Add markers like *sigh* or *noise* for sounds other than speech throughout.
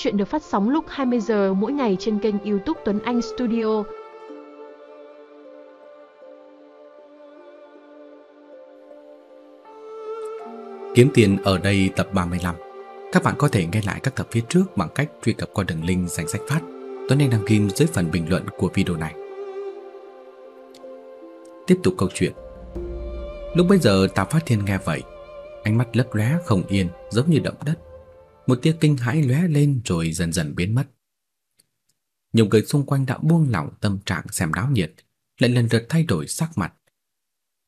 Chuyện được phát sóng lúc 20 giờ mỗi ngày trên kênh YouTube Tuấn Anh Studio. Kiếm tiền ở đây tập 35. Các bạn có thể nghe lại các tập phía trước bằng cách truy cập qua đường link danh sách phát Tuấn Anh đăng ghim dưới phần bình luận của video này. Tiếp tục câu chuyện. Lúc bây giờ Tạ Phát Thiên nghe vậy, ánh mắt lấp lóe không yên giống như động đất. Một tia kinh hãi lóe lên rồi dần dần biến mất. Nhiều người xung quanh đã buông lỏng tâm trạng xem náo nhiệt, lại lần lượt thay đổi sắc mặt.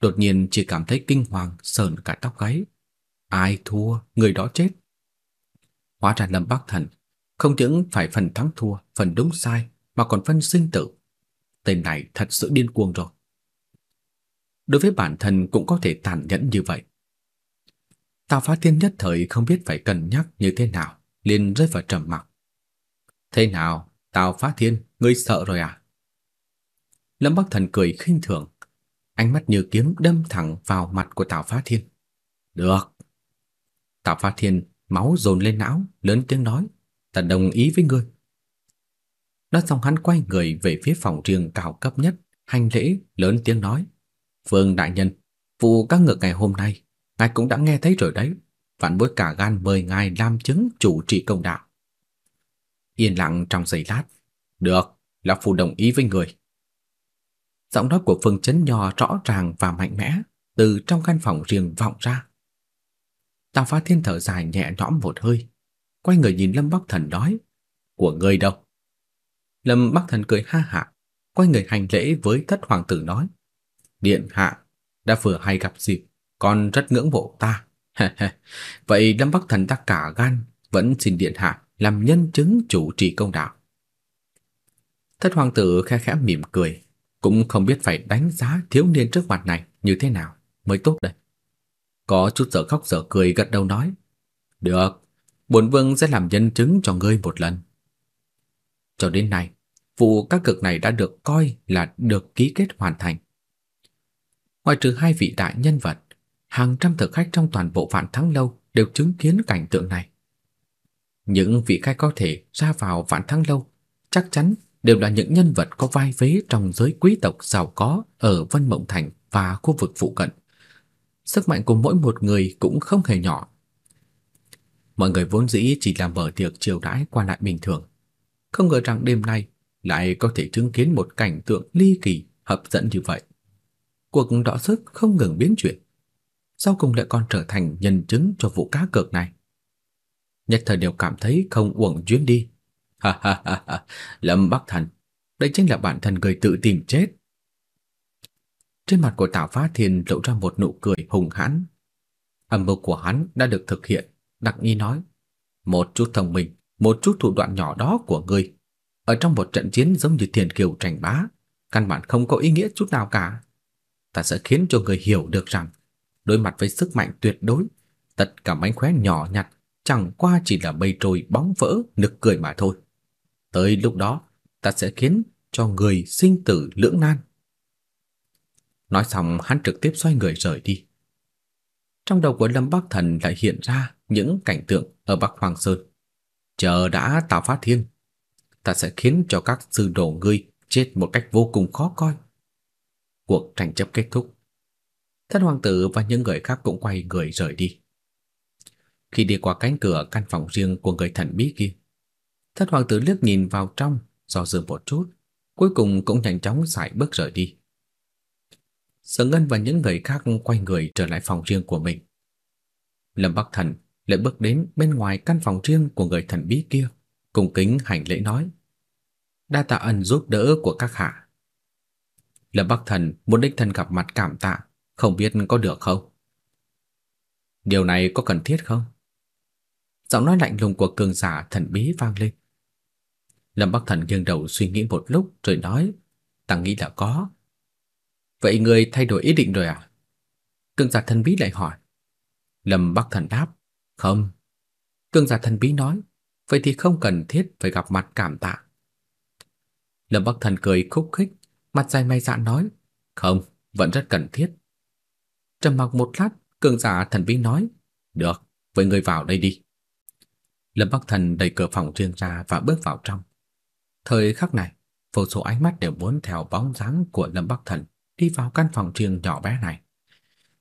Đột nhiên chỉ cảm thấy kinh hoàng sờn cả tóc gáy. Ai thua, người đó chết. Hóa ra Lâm Bắc Thần không những phải phần thắng thua, phần đúng sai mà còn phân sinh tử. Tên này thật sự điên cuồng rồi. Đối với bản thân cũng có thể tàn nhẫn như vậy. Tào Phá Thiên nhất thời không biết phải cân nhắc như thế nào, liền rơi vào trầm mặc. Thế nào, Tào Phá Thiên, ngươi sợ rồi à? Lâm Bắc Thần cười khinh thường, ánh mắt như kiếm đâm thẳng vào mặt của Tào Phá Thiên. Được. Tào Phá Thiên máu dồn lên não, lớn tiếng nói, ta đồng ý với ngươi. Nói xong hắn quay người về phía phòng riêng cao cấp nhất, hành lễ, lớn tiếng nói, Vương đại nhân, vụ các ngược ngày hôm nay, ngài cũng đã nghe thấy rồi đấy, vạn bối cả gan mời ngài làm chứng chủ trị công đạo. Yên lặng trong giây lát, được, là phù đồng ý với người. Giọng nói của Phương Chấn Nho rõ ràng và mạnh mẽ từ trong căn phòng riêng vọng ra. Tào Phá Thiên thở dài nhẹ nhõm một hơi, quay người nhìn Lâm Bắc Thần nói, của ngươi đâu? Lâm Bắc Thần cười ha hả, quay người hành lễ với thất hoàng tử nói, điện hạ đã vừa hay gặp dịp, con rất ngưỡng mộ ta. Vậy Lâm Bắc Thần ta cả gan vẫn xin điện hạ làm nhân chứng chủ trì công đạo. Thất hoàng tử khe khẽ mỉm cười, cũng không biết phải đánh giá thiếu niên trước mặt này như thế nào mới tốt đây. Có chút dở khóc dở cười gật đầu nói, được, bổn vương sẽ làm nhân chứng cho ngươi một lần. Cho đến nay, vụ các cực này đã được coi là được ký kết hoàn thành. Ngoài trừ hai vị đại nhân vật, hàng trăm thực khách trong toàn bộ Vạn Thắng lâu đều chứng kiến cảnh tượng này. Những vị khách có thể ra vào Vạn Thắng lâu chắc chắn đều là những nhân vật có vai vế trong giới quý tộc giàu có ở Vân Mộng Thành và khu vực phụ cận. Sức mạnh của mỗi một người cũng không hề nhỏ. Mọi người vốn dĩ chỉ là mở tiệc chiều đãi qua lại bình thường, không ngờ rằng đêm nay lại có thể chứng kiến một cảnh tượng ly kỳ hấp dẫn như vậy. Cuộc đọ sức không ngừng biến chuyển, sau cùng lại còn trở thành nhân chứng cho vụ cá cược này. Nhất thời đều cảm thấy không uổng chuyến đi. Ha ha ha ha, Lâm Bắc Thần, đây chính là bản thân người tự tìm chết. Trên mặt của Tào Phá Thiên lộ ra một nụ cười hùng hãn. Âm mưu của hắn đã được thực hiện, đặc nghi nói, một chút thông minh, một chút thủ đoạn nhỏ đó của ngươi, ở trong một trận chiến giống như thiền kiều tranh bá, căn bản không có ý nghĩa chút nào cả. Ta sẽ khiến cho người hiểu được rằng, đối mặt với sức mạnh tuyệt đối, tất cả mánh khóe nhỏ nhặt chẳng qua chỉ là mây trôi bóng vỡ nực cười mà thôi. Tới lúc đó, ta sẽ khiến cho người sinh tử lưỡng nan. Nói xong hắn trực tiếp xoay người rời đi. Trong đầu của Lâm Bắc Thần lại hiện ra những cảnh tượng ở Bắc Hoàng Sơn. Chờ đã tạo phát thiên, ta sẽ khiến cho các sư đồ ngươi chết một cách vô cùng khó coi. Cuộc tranh chấp kết thúc. Thân hoàng tử và những người khác cũng quay người rời đi. Khi đi qua cánh cửa căn phòng riêng của người thần bí kia, thất hoàng tử liếc nhìn vào trong, do dự một chút, cuối cùng cũng nhanh chóng sải bước rời đi. Sở Ngân và những người khác quay người trở lại phòng riêng của mình. Lâm Bắc Thần lại bước đến bên ngoài căn phòng riêng của người thần bí kia, cung kính hành lễ nói: "Đa tạ ân giúp đỡ của các hạ." Lâm Bắc Thần muốn đích thân gặp mặt cảm tạ, không biết có được không? Điều này có cần thiết không? Giọng nói lạnh lùng của cường giả thần bí vang lên. Lâm Bắc Thần nghiêng đầu suy nghĩ một lúc rồi nói, ta nghĩ là có. Vậy người thay đổi ý định rồi à? Cường giả thần bí lại hỏi. Lâm Bắc Thần đáp, không. Cường giả thần bí nói, vậy thì không cần thiết phải gặp mặt cảm tạ. Lâm Bắc Thần cười khúc khích, mặt dài mày dạn nói, không, vẫn rất cần thiết. Trầm mặc một lát, cường giả thần bí nói, được, vậy người vào đây đi. Lâm Bắc Thần đẩy cửa phòng riêng ra và bước vào trong. Thời khắc này, vô số ánh mắt đều muốn theo bóng dáng của Lâm Bắc Thần đi vào căn phòng riêng nhỏ bé này.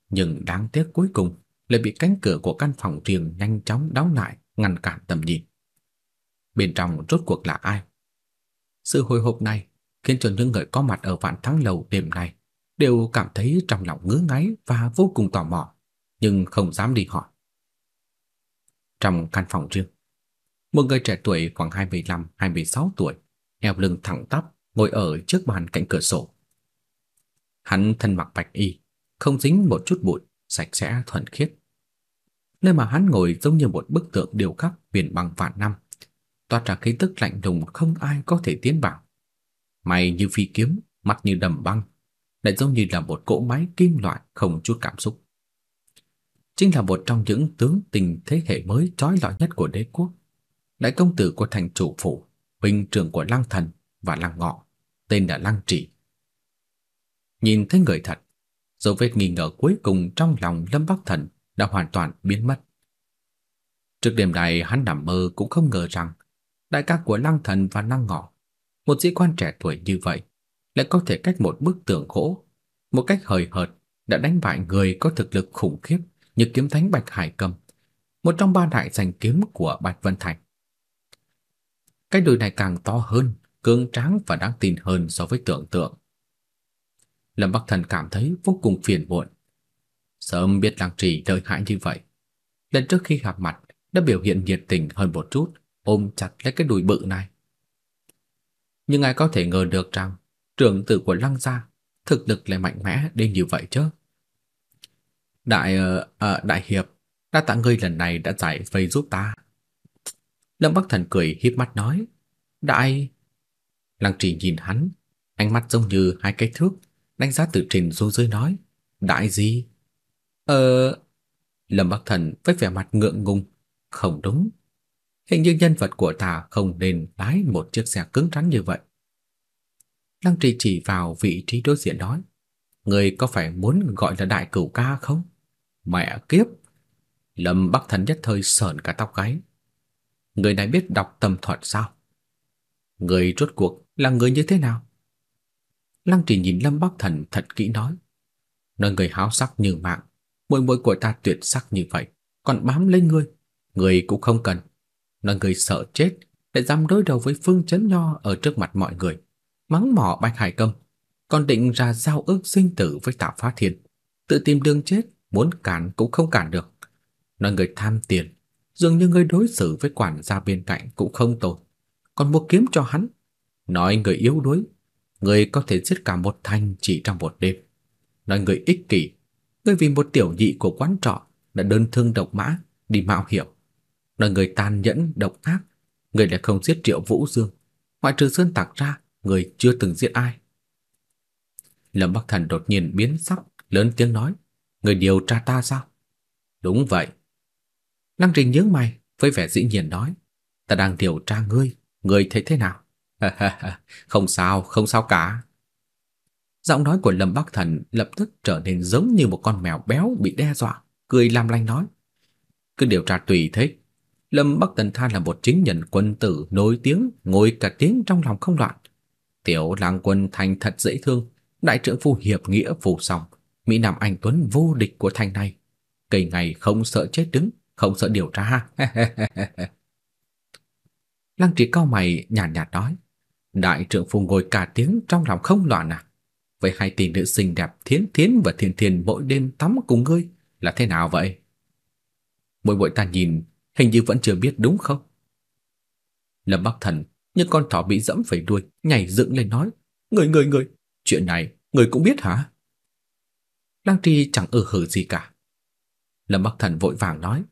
Nhưng đáng tiếc cuối cùng lại bị cánh cửa của căn phòng riêng nhanh chóng đóng lại, ngăn cản tầm nhìn. Bên trong rốt cuộc là ai? Sự hồi hộp này khiến cho những người có mặt ở Vạn Thắng lầu đêm nay đều cảm thấy trong lòng ngứa ngáy và vô cùng tò mò, nhưng không dám đi hỏi. Trong căn phòng riêng, một người trẻ tuổi khoảng 25-26 tuổi, eo lưng thẳng tắp, ngồi ở trước bàn cạnh cửa sổ. Hắn thân mặc bạch y, không dính một chút bụi, sạch sẽ thuần khiết. Nơi mà hắn ngồi giống như một bức tượng điêu khắc viền bằng vạn năm, toát ra khí tức lạnh lùng không ai có thể tiến vào. Mày như phi kiếm, mặt như đầm băng, lại giống như là một cỗ máy kim loại không chút cảm xúc. Chính là một trong những tướng tình thế hệ mới trói lọi nhất của đế quốc, đại công tử của thành chủ phủ, huynh trưởng của Lăng Thần và Lăng Ngọ, tên là Lăng Trị. Nhìn thấy người thật, dấu vết nghi ngờ cuối cùng trong lòng Lâm Bắc Thần đã hoàn toàn biến mất. Trước đêm này hắn nằm mơ cũng không ngờ rằng đại ca của Lăng Thần và Lăng Ngọ, một sĩ quan trẻ tuổi như vậy, lại có thể cách một bức tường gỗ, một cách hời hợt đã đánh bại người có thực lực khủng khiếp như kiếm thánh Bạch Hải Cầm, một trong ba đại danh kiếm của Bạch Vân Thành. Cái đùi này càng to hơn, cứng tráng và đáng tin hơn so với tưởng tượng. Lâm Bắc Thần cảm thấy vô cùng phiền muộn. Sớm biết Lăng Trì lợi hại như vậy, lần trước khi gặp mặt đã biểu hiện nhiệt tình hơn một chút, ôm chặt lấy cái đùi bự này. Nhưng ai có thể ngờ được rằng trưởng tử của Lăng gia thực lực lại mạnh mẽ đến như vậy chứ? Đại uh, đại hiệp, đa tạ ngươi lần này đã giải vây giúp ta. Lâm Bắc Thần cười híp mắt nói, "Đại." Lăng Trì nhìn hắn, ánh mắt giống như hai cái thước, đánh giá từ trên xuống dưới nói, "Đại gì?" "Ờ." Lâm Bắc Thần với vẻ mặt ngượng ngùng, "Không đúng. Hình như nhân vật của ta không nên lái một chiếc xe cứng rắn như vậy." Lăng Trì chỉ vào vị trí đối diện nói, "Người có phải muốn gọi là đại cửu ca không?" Mẹ kiếp! Lâm Bắc Thần nhất thời sởn cả tóc gáy. Người này biết đọc tâm thuật sao? Người rốt cuộc là người như thế nào? Lăng Trì nhìn Lâm Bắc Thần thật kỹ nói. Nói người háo sắc như mạng, môi môi của ta tuyệt sắc như vậy, còn bám lên ngươi, người cũng không cần. Nói người sợ chết, để dám đối đầu với Phương Chấn Nho ở trước mặt mọi người, mắng mỏ Bạch Hải Công, còn định ra giao ước sinh tử với Tạ Phá Thiên, tự tìm đường chết, muốn cản cũng không cản được. Nói người tham tiền, dường như người đối xử với quản gia bên cạnh cũng không tốt, còn mua kiếm cho hắn. Nói người yếu đuối, người có thể giết cả một thành chỉ trong một đêm. Nói người ích kỷ, người vì một tiểu nhị của quán trọ đã đơn thương độc mã đi mạo hiểm. Nói người tàn nhẫn độc ác, người lại không giết Triệu Vũ Dương, ngoại trừ Sơn Tạc ra, người chưa từng giết ai. Lâm Bắc Thần đột nhiên biến sắc, lớn tiếng nói: Người điều tra ta sao? Đúng vậy. Lăng Trình nhướng mày, với vẻ dĩ nhiên nói, ta đang điều tra ngươi, ngươi thấy thế nào? *laughs* không sao, không sao cả. Giọng nói của Lâm Bắc Thần lập tức trở nên giống như một con mèo béo bị đe dọa, cười làm lanh nói. Cứ điều tra tùy thích. Lâm Bắc Thần Tha là một chính nhân quân tử nổi tiếng, ngồi cả tiếng trong lòng không loạn. Tiểu lang quân thành thật dễ thương, đại trưởng phu hiệp nghĩa phù song, Mỹ Nam anh Tuấn vô địch của thành này. Cây ngày không sợ chết đứng, không sợ điều tra. *laughs* Lăng Trì cao mày nhàn nhạt, nhạt nói, đại trưởng phu ngồi cả tiếng trong lòng không loạn à? Vậy hai tỷ nữ xinh đẹp Thiến Thiến và Thiên Thiên mỗi đêm tắm cùng ngươi là thế nào vậy? Mỗi bội ta nhìn hình như vẫn chưa biết đúng không? Lâm Bắc Thần như con thỏ bị dẫm phải đuôi, nhảy dựng lên nói, "Người người người, chuyện này người cũng biết hả?" Lăng Trì chẳng ư hử gì cả. Lâm Bắc Thần vội vàng nói,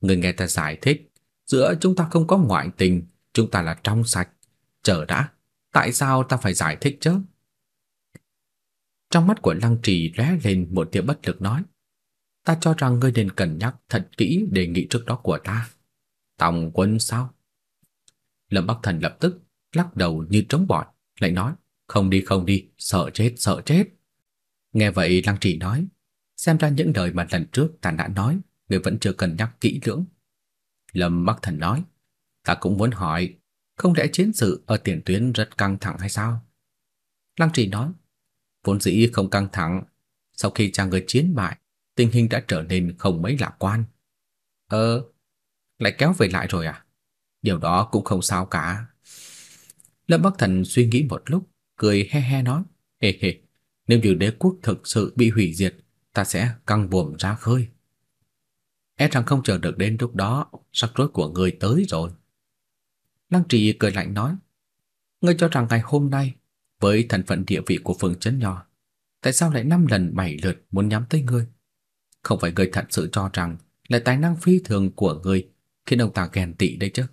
người nghe ta giải thích, giữa chúng ta không có ngoại tình, chúng ta là trong sạch. Chờ đã, tại sao ta phải giải thích chứ? Trong mắt của Lăng Trì lóe lên một tia bất lực nói, ta cho rằng ngươi nên cân nhắc thật kỹ đề nghị trước đó của ta. Tòng quân sao? Lâm Bắc Thần lập tức lắc đầu như trống bỏi, lại nói, không đi không đi, sợ chết sợ chết. Nghe vậy Lăng Trì nói, xem ra những lời mà lần trước ta đã nói, người vẫn chưa cân nhắc kỹ lưỡng. Lâm Bắc Thần nói, ta cũng muốn hỏi, không lẽ chiến sự ở tiền tuyến rất căng thẳng hay sao? Lăng Trì nói, vốn dĩ không căng thẳng, sau khi chàng người chiến bại, tình hình đã trở nên không mấy lạc quan. Ờ, lại kéo về lại rồi à? Điều đó cũng không sao cả. Lâm Bắc Thần suy nghĩ một lúc, cười he he nói, hề hề, nếu như đế quốc thực sự bị hủy diệt, ta sẽ căng buồm ra khơi. E rằng không chờ được đến lúc đó, sắc rối của người tới rồi. Lăng Trì cười lạnh nói, ngươi cho rằng ngày hôm nay, với thân phận địa vị của phường chấn nhỏ, tại sao lại năm lần bảy lượt muốn nhắm tới ngươi? Không phải ngươi thật sự cho rằng là tài năng phi thường của ngươi khiến ông ta ghen tị đấy chứ?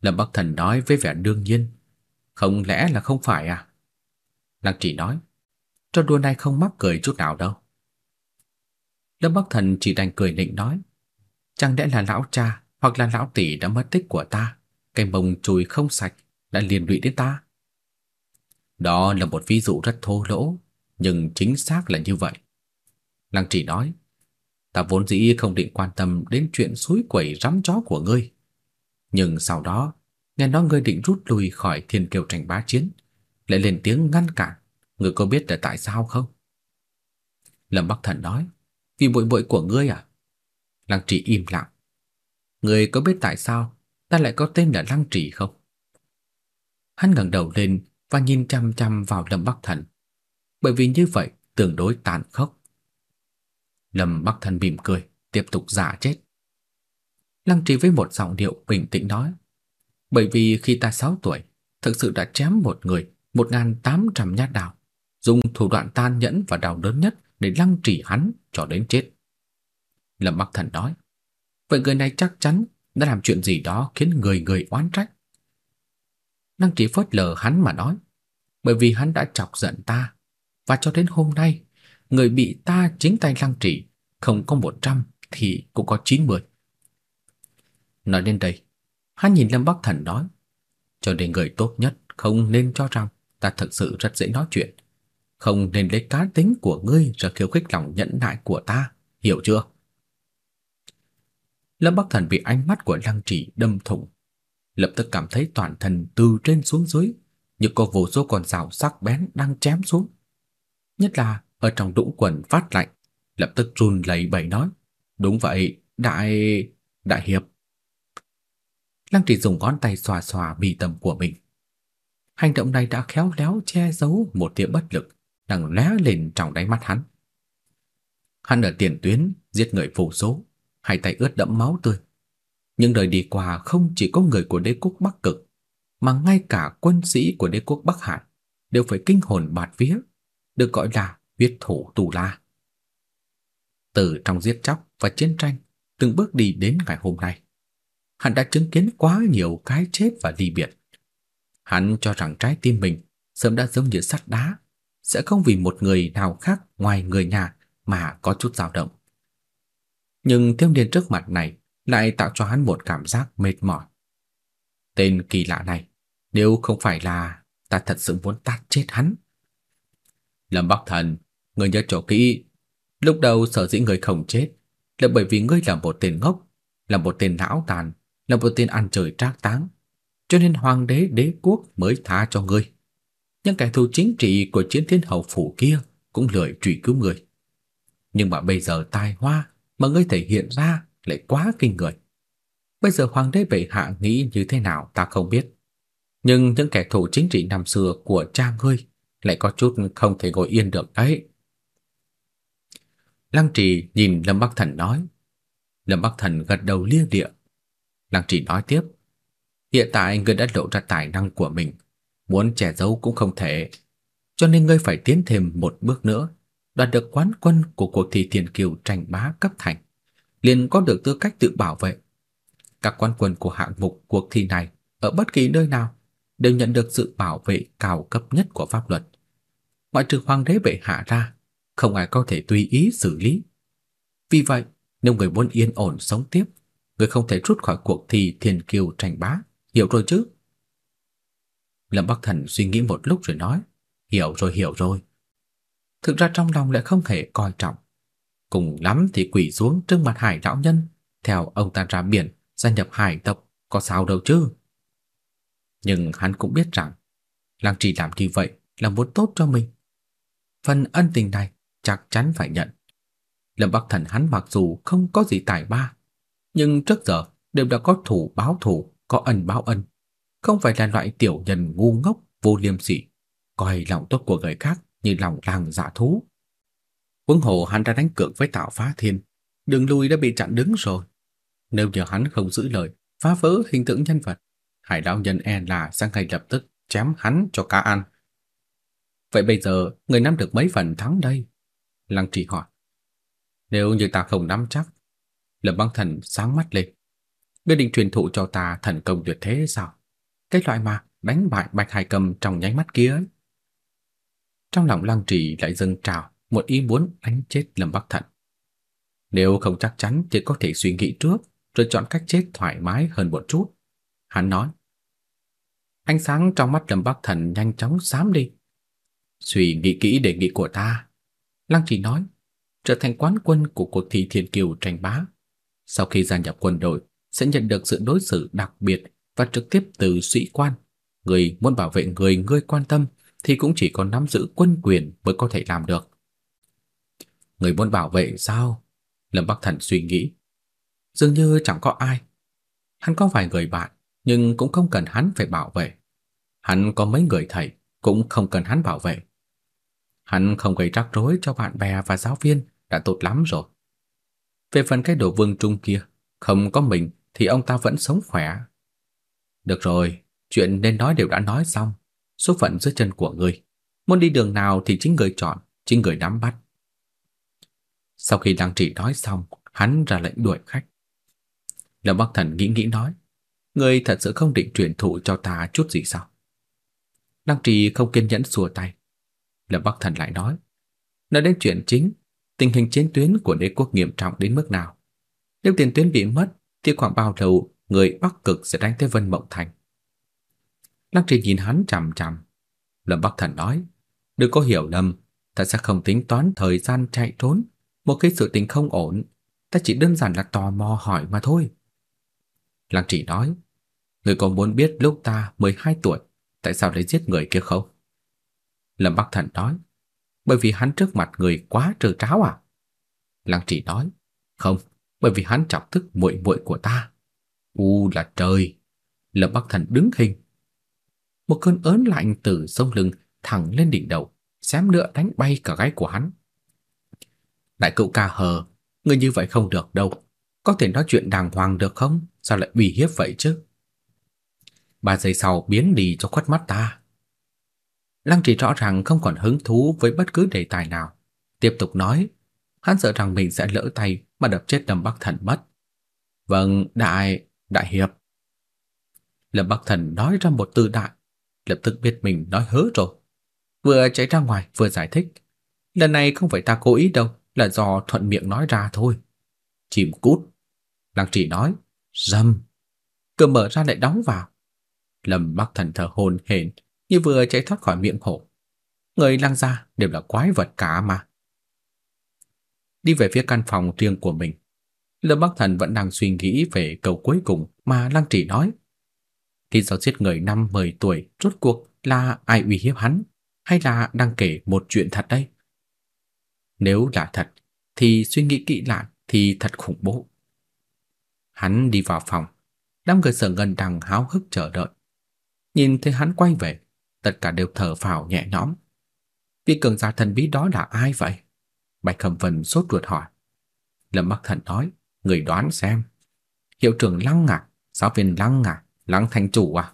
Lâm Bắc Thần nói với vẻ đương nhiên, không lẽ là không phải à? Lăng Trì nói, trò đùa này không mắc cười chút nào đâu. Lâm Bắc Thần chỉ đành cười nịnh nói, chẳng lẽ là lão cha hoặc là lão tỷ đã mất tích của ta, cái mông chùi không sạch đã liên lụy đến ta. Đó là một ví dụ rất thô lỗ, nhưng chính xác là như vậy. Lăng Trì nói, ta vốn dĩ không định quan tâm đến chuyện suối quẩy rắm chó của ngươi. Nhưng sau đó, nghe nói ngươi định rút lui khỏi thiên kiều tranh bá chiến, lại lên tiếng ngăn cản, ngươi có biết là tại sao không? Lâm Bắc Thần nói, vì bội bội của ngươi à? Lăng Trì im lặng. Ngươi có biết tại sao ta lại có tên là Lăng Trì không? Hắn ngẩng đầu lên và nhìn chăm chăm vào Lâm Bắc Thần. Bởi vì như vậy tương đối tàn khốc. Lâm Bắc Thần mỉm cười, tiếp tục giả chết. Lăng Trì với một giọng điệu bình tĩnh nói: "Bởi vì khi ta 6 tuổi, thực sự đã chém một người 1800 nhát đao, dùng thủ đoạn tàn nhẫn và đau đớn nhất để lăng trì hắn cho đến chết." Lâm Bắc Thần nói: "Vậy người này chắc chắn đã làm chuyện gì đó khiến người người oán trách." Lăng Trì phớt lờ hắn mà nói: "Bởi vì hắn đã chọc giận ta, và cho đến hôm nay, người bị ta chính tay Lăng Trì không có 100 thì cũng có 90." Nói đến đây, hắn nhìn Lâm Bắc Thần nói, cho nên người tốt nhất không nên cho rằng ta thật sự rất dễ nói chuyện, không nên lấy cá tính của ngươi ra khiêu khích lòng nhẫn nại của ta, hiểu chưa? Lâm Bắc Thần bị ánh mắt của Lăng Trì đâm thủng, lập tức cảm thấy toàn thân từ trên xuống dưới như có vô số con rào sắc bén đang chém xuống. Nhất là ở trong đũng quần phát lạnh, lập tức run lẩy bẩy nói: "Đúng vậy, đại đại hiệp." Lăng Trì dùng ngón tay xoa xoa bì tầm của mình. Hành động này đã khéo léo che giấu một tia bất lực đang lóe lên trong đáy mắt hắn. Hắn ở tiền tuyến giết người vô số, hai tay ướt đẫm máu tươi. Nhưng đời đi qua không chỉ có người của đế quốc Bắc Cực, mà ngay cả quân sĩ của đế quốc Bắc Hải đều phải kinh hồn bạt vía, được gọi là huyết thủ tù la. Từ trong giết chóc và chiến tranh, từng bước đi đến ngày hôm nay, hắn đã chứng kiến quá nhiều cái chết và ly biệt. Hắn cho rằng trái tim mình sớm đã giống như sắt đá, sẽ không vì một người nào khác ngoài người nhà mà có chút dao động. Nhưng thiếu niên trước mặt này lại tạo cho hắn một cảm giác mệt mỏi. Tên kỳ lạ này, nếu không phải là ta thật sự muốn tát chết hắn. Lâm Bắc Thần, người nhớ chỗ kỹ, lúc đầu sở dĩ người không chết là bởi vì ngươi là một tên ngốc, là một tên não tàn, là một tên ăn chơi trác táng, cho nên hoàng đế đế quốc mới tha cho ngươi. Những kẻ thù chính trị của chiến thiên hậu phủ kia cũng lười truy cứu người. Nhưng mà bây giờ tai hoa mà ngươi thể hiện ra lại quá kinh người. Bây giờ hoàng đế bệ hạ nghĩ như thế nào ta không biết. Nhưng những kẻ thù chính trị năm xưa của cha ngươi lại có chút không thể ngồi yên được đấy. Lăng Trì nhìn Lâm Bắc Thần nói. Lâm Bắc Thần gật đầu lia địa. Lăng Trì nói tiếp. Hiện tại ngươi đã lộ ra tài năng của mình, muốn che giấu cũng không thể, cho nên ngươi phải tiến thêm một bước nữa, đoạt được quán quân của cuộc thi tiền kiều tranh bá cấp thành, liền có được tư cách tự bảo vệ. Các quán quân của hạng mục cuộc thi này ở bất kỳ nơi nào đều nhận được sự bảo vệ cao cấp nhất của pháp luật. Ngoại trừ hoàng đế bệ hạ ra, không ai có thể tùy ý xử lý. Vì vậy, nếu người muốn yên ổn sống tiếp, người không thể rút khỏi cuộc thi thiên kiều tranh bá, hiểu rồi chứ? Lâm Bắc Thần suy nghĩ một lúc rồi nói, hiểu rồi hiểu rồi. Thực ra trong lòng lại không hề coi trọng. Cùng lắm thì quỳ xuống trước mặt Hải lão nhân, theo ông ta ra biển, gia nhập hải tộc, có sao đâu chứ. Nhưng hắn cũng biết rằng, Lăng Trì làm như vậy là muốn tốt cho mình. Phần ân tình này chắc chắn phải nhận. Lâm Bắc Thần hắn mặc dù không có gì tài ba, nhưng trước giờ đều đã có thủ báo thủ, có ân báo ân, không phải là loại tiểu nhân ngu ngốc vô liêm sỉ, coi lòng tốt của người khác như lòng lang dạ thú. Huống hồ hắn đã đánh cược với Tạo Phá Thiên, đường lui đã bị chặn đứng rồi. Nếu như hắn không giữ lời, phá vỡ hình tượng nhân vật, Hải lão nhân e là sẽ ngay lập tức chém hắn cho cá ăn. Vậy bây giờ người nắm được mấy phần thắng đây? Lăng Trì hỏi. Nếu như ta không nắm chắc, Lâm Băng Thần sáng mắt lên. Ngươi định truyền thụ cho ta thần công tuyệt thế sao? Cái loại mà đánh bại Bạch Hải Cầm trong nháy mắt kia ấy. Trong lòng Lăng Trì lại dâng trào một ý muốn đánh chết Lâm Bắc Thần. Nếu không chắc chắn chỉ có thể suy nghĩ trước rồi chọn cách chết thoải mái hơn một chút. Hắn nói. Ánh sáng trong mắt Lâm Bắc Thần nhanh chóng xám đi. Suy nghĩ kỹ đề nghị của ta. Lăng Trì nói, trở thành quán quân của cuộc thi thiên kiều tranh bá. Sau khi gia nhập quân đội, sẽ nhận được sự đối xử đặc biệt và trực tiếp từ sĩ quan. Người muốn bảo vệ người ngươi quan tâm thì cũng chỉ có nắm giữ quân quyền mới có thể làm được. Người muốn bảo vệ sao? Lâm Bắc Thần suy nghĩ. Dường như chẳng có ai. Hắn có vài người bạn, nhưng cũng không cần hắn phải bảo vệ. Hắn có mấy người thầy, cũng không cần hắn bảo vệ. Hắn không gây rắc rối cho bạn bè và giáo viên đã tốt lắm rồi. Về phần cái đồ vương trung kia, không có mình thì ông ta vẫn sống khỏe. Được rồi, chuyện nên nói đều đã nói xong, số phận dưới chân của ngươi, muốn đi đường nào thì chính người chọn, chính người nắm bắt. Sau khi Lăng Trì nói xong, hắn ra lệnh đuổi khách. Lâm Bắc Thần nghĩ nghĩ nói, ngươi thật sự không định truyền thụ cho ta chút gì sao? Lăng Trì không kiên nhẫn xua tay. Lâm Bắc Thần lại nói, nói đến chuyện chính, tình hình chiến tuyến của đế quốc nghiêm trọng đến mức nào? Nếu tiền tuyến bị mất, thì khoảng bao lâu người Bắc Cực sẽ đánh tới Vân Mộng Thành? Lăng Trì nhìn hắn chằm chằm. Lâm Bắc Thần nói, đừng có hiểu lầm, ta sẽ không tính toán thời gian chạy trốn. Một khi sự tình không ổn, ta chỉ đơn giản là tò mò hỏi mà thôi. Lăng Trì nói, người còn muốn biết lúc ta 12 tuổi, tại sao lại giết người kia không? Lâm Bắc Thần nói, bởi vì hắn trước mặt người quá trơ tráo à? Lăng Trì nói, không, bởi vì hắn chọc tức muội muội của ta. U là trời! Lâm Bắc Thần đứng hình. Một cơn ớn lạnh từ sông lưng thẳng lên đỉnh đầu, xém nữa đánh bay cả gáy của hắn. Đại cậu ca hờ, người như vậy không được đâu. Có thể nói chuyện đàng hoàng được không? Sao lại uy hiếp vậy chứ? Ba giây sau biến đi cho khuất mắt ta. Lăng Trì rõ ràng không còn hứng thú với bất cứ đề tài nào, tiếp tục nói, hắn sợ rằng mình sẽ lỡ tay mà đập chết Lâm Bắc Thần mất. Vâng, đại, đại hiệp. Lâm Bắc Thần nói ra một từ đại, lập tức biết mình nói hớ rồi. Vừa chạy ra ngoài vừa giải thích. Lần này không phải ta cố ý đâu, là do thuận miệng nói ra thôi. Chìm cút. Lăng trì nói, dâm. Cửa mở ra lại đóng vào. Lâm Bắc Thần thở hổn hển như vừa chạy thoát khỏi miệng hổ. Người lăng ra đều là quái vật cả mà. Đi về phía căn phòng riêng của mình. Lâm Bắc Thần vẫn đang suy nghĩ về câu cuối cùng mà Lăng Trì nói. Khi giao giết người năm 10 tuổi, rốt cuộc là ai uy hiếp hắn, hay là đang kể một chuyện thật đây? Nếu là thật, thì suy nghĩ kỹ lại thì thật khủng bố. Hắn đi vào phòng, đám người sở ngân đang háo hức chờ đợi. Nhìn thấy hắn quay về, tất cả đều thở phào nhẹ nhõm. Vị cường giả thần bí đó là ai vậy? Bạch Khâm Vân sốt ruột hỏi. Lâm Bắc Thần nói, người đoán xem. Hiệu trưởng Lăng à, giáo viên Lăng à, Lăng thành chủ à?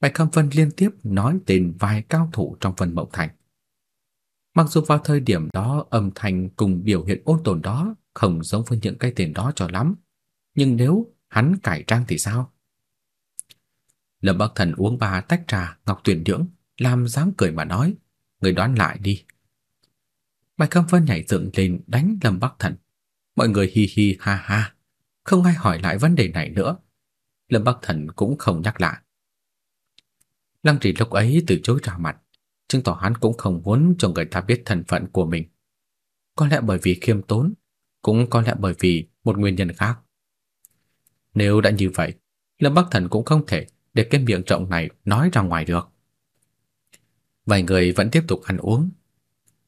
Bạch Khâm Vân liên tiếp nói tên vài cao thủ trong phần mộng thành. Mặc dù vào thời điểm đó âm thanh cùng biểu hiện ôn tồn đó không giống với những cái tên đó cho lắm, nhưng nếu hắn cải trang thì sao? Lâm Bắc Thần uống ba tách trà ngọc tuyển nhưỡng, làm dáng cười mà nói, người đoán lại đi. Bạch Cam Vân nhảy dựng lên đánh Lâm Bắc Thần. Mọi người hi hi ha ha, không ai hỏi lại vấn đề này nữa. Lâm Bắc Thần cũng không nhắc lại. Lăng Trì lúc ấy từ chối ra mặt, chứng tỏ hắn cũng không muốn cho người ta biết thân phận của mình. Có lẽ bởi vì khiêm tốn, cũng có lẽ bởi vì một nguyên nhân khác, Nếu đã như vậy, Lâm Bắc Thần cũng không thể để cái miệng rộng này nói ra ngoài được. Vài người vẫn tiếp tục ăn uống.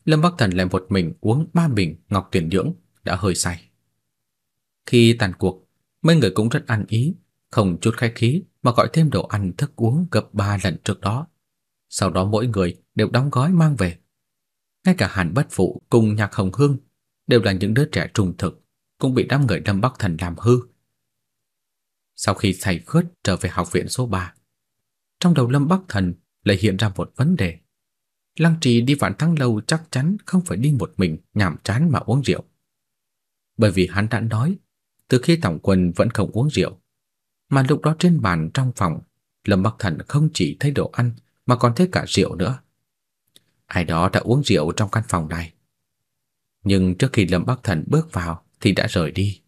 Lâm Bắc Thần lại một mình uống ba bình ngọc tuyển dưỡng đã hơi say. Khi tàn cuộc, mấy người cũng rất ăn ý, không chút khách khí mà gọi thêm đồ ăn thức uống gấp ba lần trước đó. Sau đó mỗi người đều đóng gói mang về. Ngay cả Hàn Bất Phụ cùng Nhạc Hồng Hương đều là những đứa trẻ trung thực, cũng bị đám người Lâm Bắc Thần làm hư. Sau khi say khướt trở về học viện số 3, trong đầu Lâm Bắc Thần lại hiện ra một vấn đề. Lăng Trì đi vạn thắng lâu chắc chắn không phải đi một mình nhàm chán mà uống rượu. Bởi vì hắn đã nói, từ khi tổng quân vẫn không uống rượu, mà lúc đó trên bàn trong phòng, Lâm Bắc Thần không chỉ thấy đồ ăn mà còn thấy cả rượu nữa. Ai đó đã uống rượu trong căn phòng này. Nhưng trước khi Lâm Bắc Thần bước vào thì đã rời đi.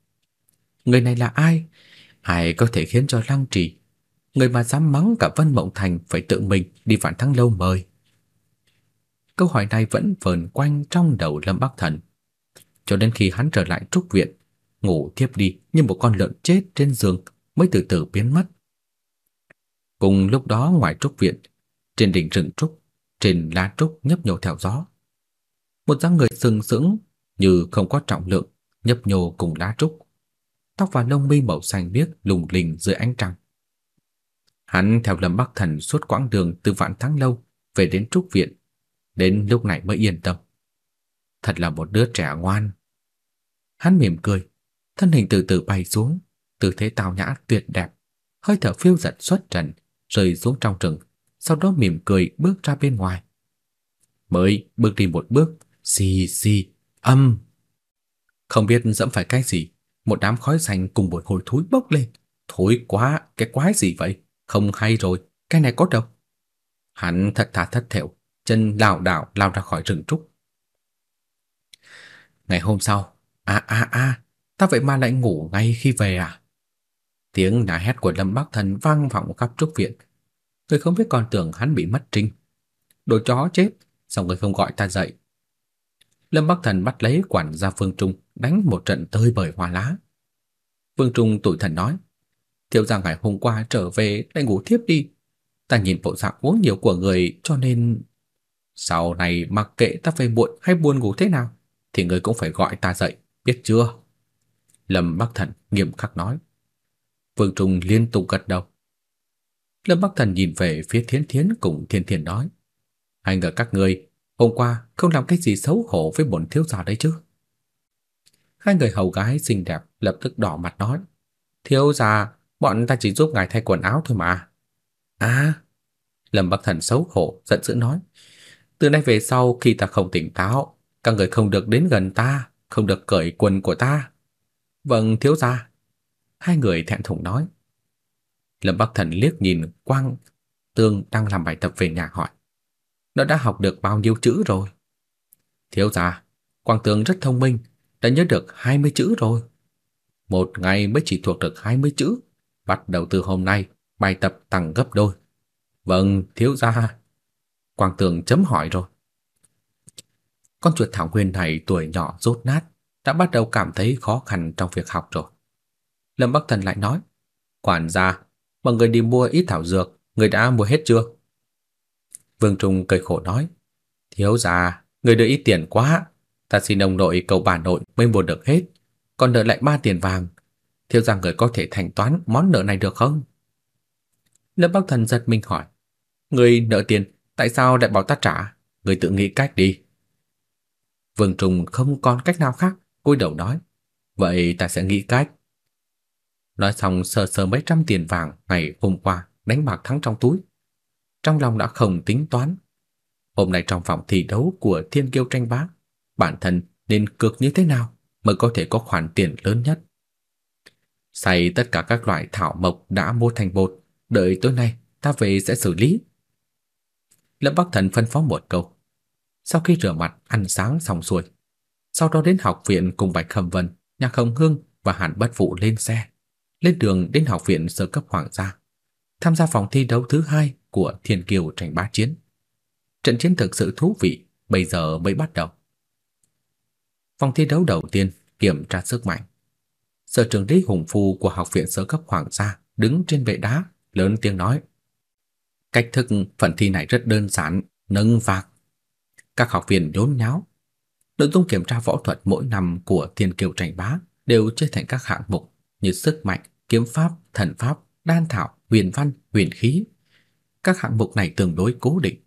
Người này là ai? Hay có thể khiến cho Lăng Trì, người mà dám mắng cả Vân Mộng Thành phải tự mình đi phản thắng lâu mời? Câu hỏi này vẫn vờn quanh trong đầu Lâm Bắc Thần, cho đến khi hắn trở lại trúc viện, ngủ thiếp đi như một con lợn chết trên giường mới từ từ biến mất. Cùng lúc đó ngoài trúc viện, trên đỉnh rừng trúc, trên lá trúc nhấp nhô theo gió. Một dáng người sừng sững như không có trọng lượng, nhấp nhô cùng lá trúc. Tóc và lông mi màu xanh biếc lùng lình dưới ánh trăng. Hắn theo Lâm Bắc Thần suốt quãng đường từ Vạn Thắng lâu về đến trúc viện, đến lúc này mới yên tâm. Thật là một đứa trẻ ngoan. Hắn mỉm cười, thân hình từ từ bay xuống, tư thế tao nhã tuyệt đẹp, hơi thở phiêu dật xuất trần, rơi xuống trong rừng, sau đó mỉm cười bước ra bên ngoài. Mới bước đi một bước, xì xì, âm. Không biết dẫm phải cái gì, một đám khói xanh cùng một hồi thối bốc lên. Thối quá, cái quái gì vậy? Không hay rồi, cái này có đâu. Hắn thật thà thất thểu, chân lảo đảo lao ra khỏi rừng trúc. Ngày hôm sau, a a a, ta vậy mà lại ngủ ngay khi về à? Tiếng nã hét của Lâm Bắc Thần vang vọng khắp trúc viện. Người không biết còn tưởng hắn bị mất trinh. Đồ chó chết, sao người không gọi ta dậy? Lâm Bắc Thần bắt lấy quản gia Phương Trung, đánh một trận tơi bời hoa lá. Phương Trung tủi thần nói: "Thiếu gia ngày hôm qua trở về lại ngủ thiếp đi, ta nhìn bộ dạng uống nhiều của người cho nên sau này mặc kệ ta phải muộn hay buồn ngủ thế nào thì người cũng phải gọi ta dậy, biết chưa?" Lâm Bắc Thần nghiêm khắc nói. Vương Trung liên tục gật đầu. Lâm Bắc Thần nhìn về phía Thiến Thiến cùng Thiên Thiên nói: "Hai người các ngươi hôm qua không làm cái gì xấu hổ với bổn thiếu gia đấy chứ?" Hai người hầu gái xinh đẹp lập tức đỏ mặt nói: "Thiếu gia, bọn ta chỉ giúp ngài thay quần áo thôi mà." "À?" Lâm Bắc Thần xấu hổ giận dữ nói: "Từ nay về sau khi ta không tỉnh táo, các người không được đến gần ta, không được cởi quần của ta." "Vâng, thiếu gia." Hai người thẹn thùng nói. Lâm Bắc Thần liếc nhìn Quang Tương đang làm bài tập về nhà hỏi. Nó đã học được bao nhiêu chữ rồi? Thiếu gia, Quang Tường rất thông minh, đã nhớ được 20 chữ rồi. Một ngày mới chỉ thuộc được 20 chữ, bắt đầu từ hôm nay, bài tập tăng gấp đôi. Vâng, thiếu gia. Quang Tường chấm hỏi rồi. Con chuột thảo nguyên này tuổi nhỏ rốt nát, đã bắt đầu cảm thấy khó khăn trong việc học rồi. Lâm Bắc Thần lại nói, quản gia, mọi người đi mua ít thảo dược, người đã mua hết chưa? Vương Trung cười khổ nói, thiếu gia, người đưa ít tiền quá, ta xin ông nội cầu bà nội mới mua được hết, còn nợ lại ba tiền vàng. Thiếu gia người có thể thanh toán món nợ này được không? Lâm Bắc Thần giật mình hỏi, người nợ tiền, tại sao lại bảo ta trả? Người tự nghĩ cách đi. Vương Trung không còn cách nào khác, cúi đầu nói, vậy ta sẽ nghĩ cách. Nói xong sờ sờ mấy trăm tiền vàng ngày hôm qua đánh bạc thắng trong túi. Trong lòng đã không tính toán. Hôm nay trong phòng thi đấu của Thiên Kiêu tranh bá, bản thân nên cược như thế nào mới có thể có khoản tiền lớn nhất. Xay tất cả các loại thảo mộc đã mua thành bột, đợi tối nay ta về sẽ xử lý. Lâm Bắc Thần phân phó một câu. Sau khi rửa mặt, ăn sáng xong xuôi, sau đó đến học viện cùng Bạch Khâm Vân, Nhạc Không Hương và Hàn Bất Phụ lên xe lên đường đến học viện sơ cấp hoàng gia, tham gia vòng thi đấu thứ hai của Thiên Kiều tranh bá chiến. Trận chiến thực sự thú vị, bây giờ mới bắt đầu. Vòng thi đấu đầu tiên kiểm tra sức mạnh. Sở trưởng lý hùng phu của học viện sơ cấp hoàng gia đứng trên bệ đá, lớn tiếng nói: "Cách thức phần thi này rất đơn giản, nâng vạc." Các học viên nhốn nháo. Nội dung kiểm tra võ thuật mỗi năm của Thiên Kiều Tranh Bá đều chia thành các hạng mục như sức mạnh, kiếm pháp, thần pháp, đan thảo, huyền văn, huyền khí. Các hạng mục này tương đối cố định.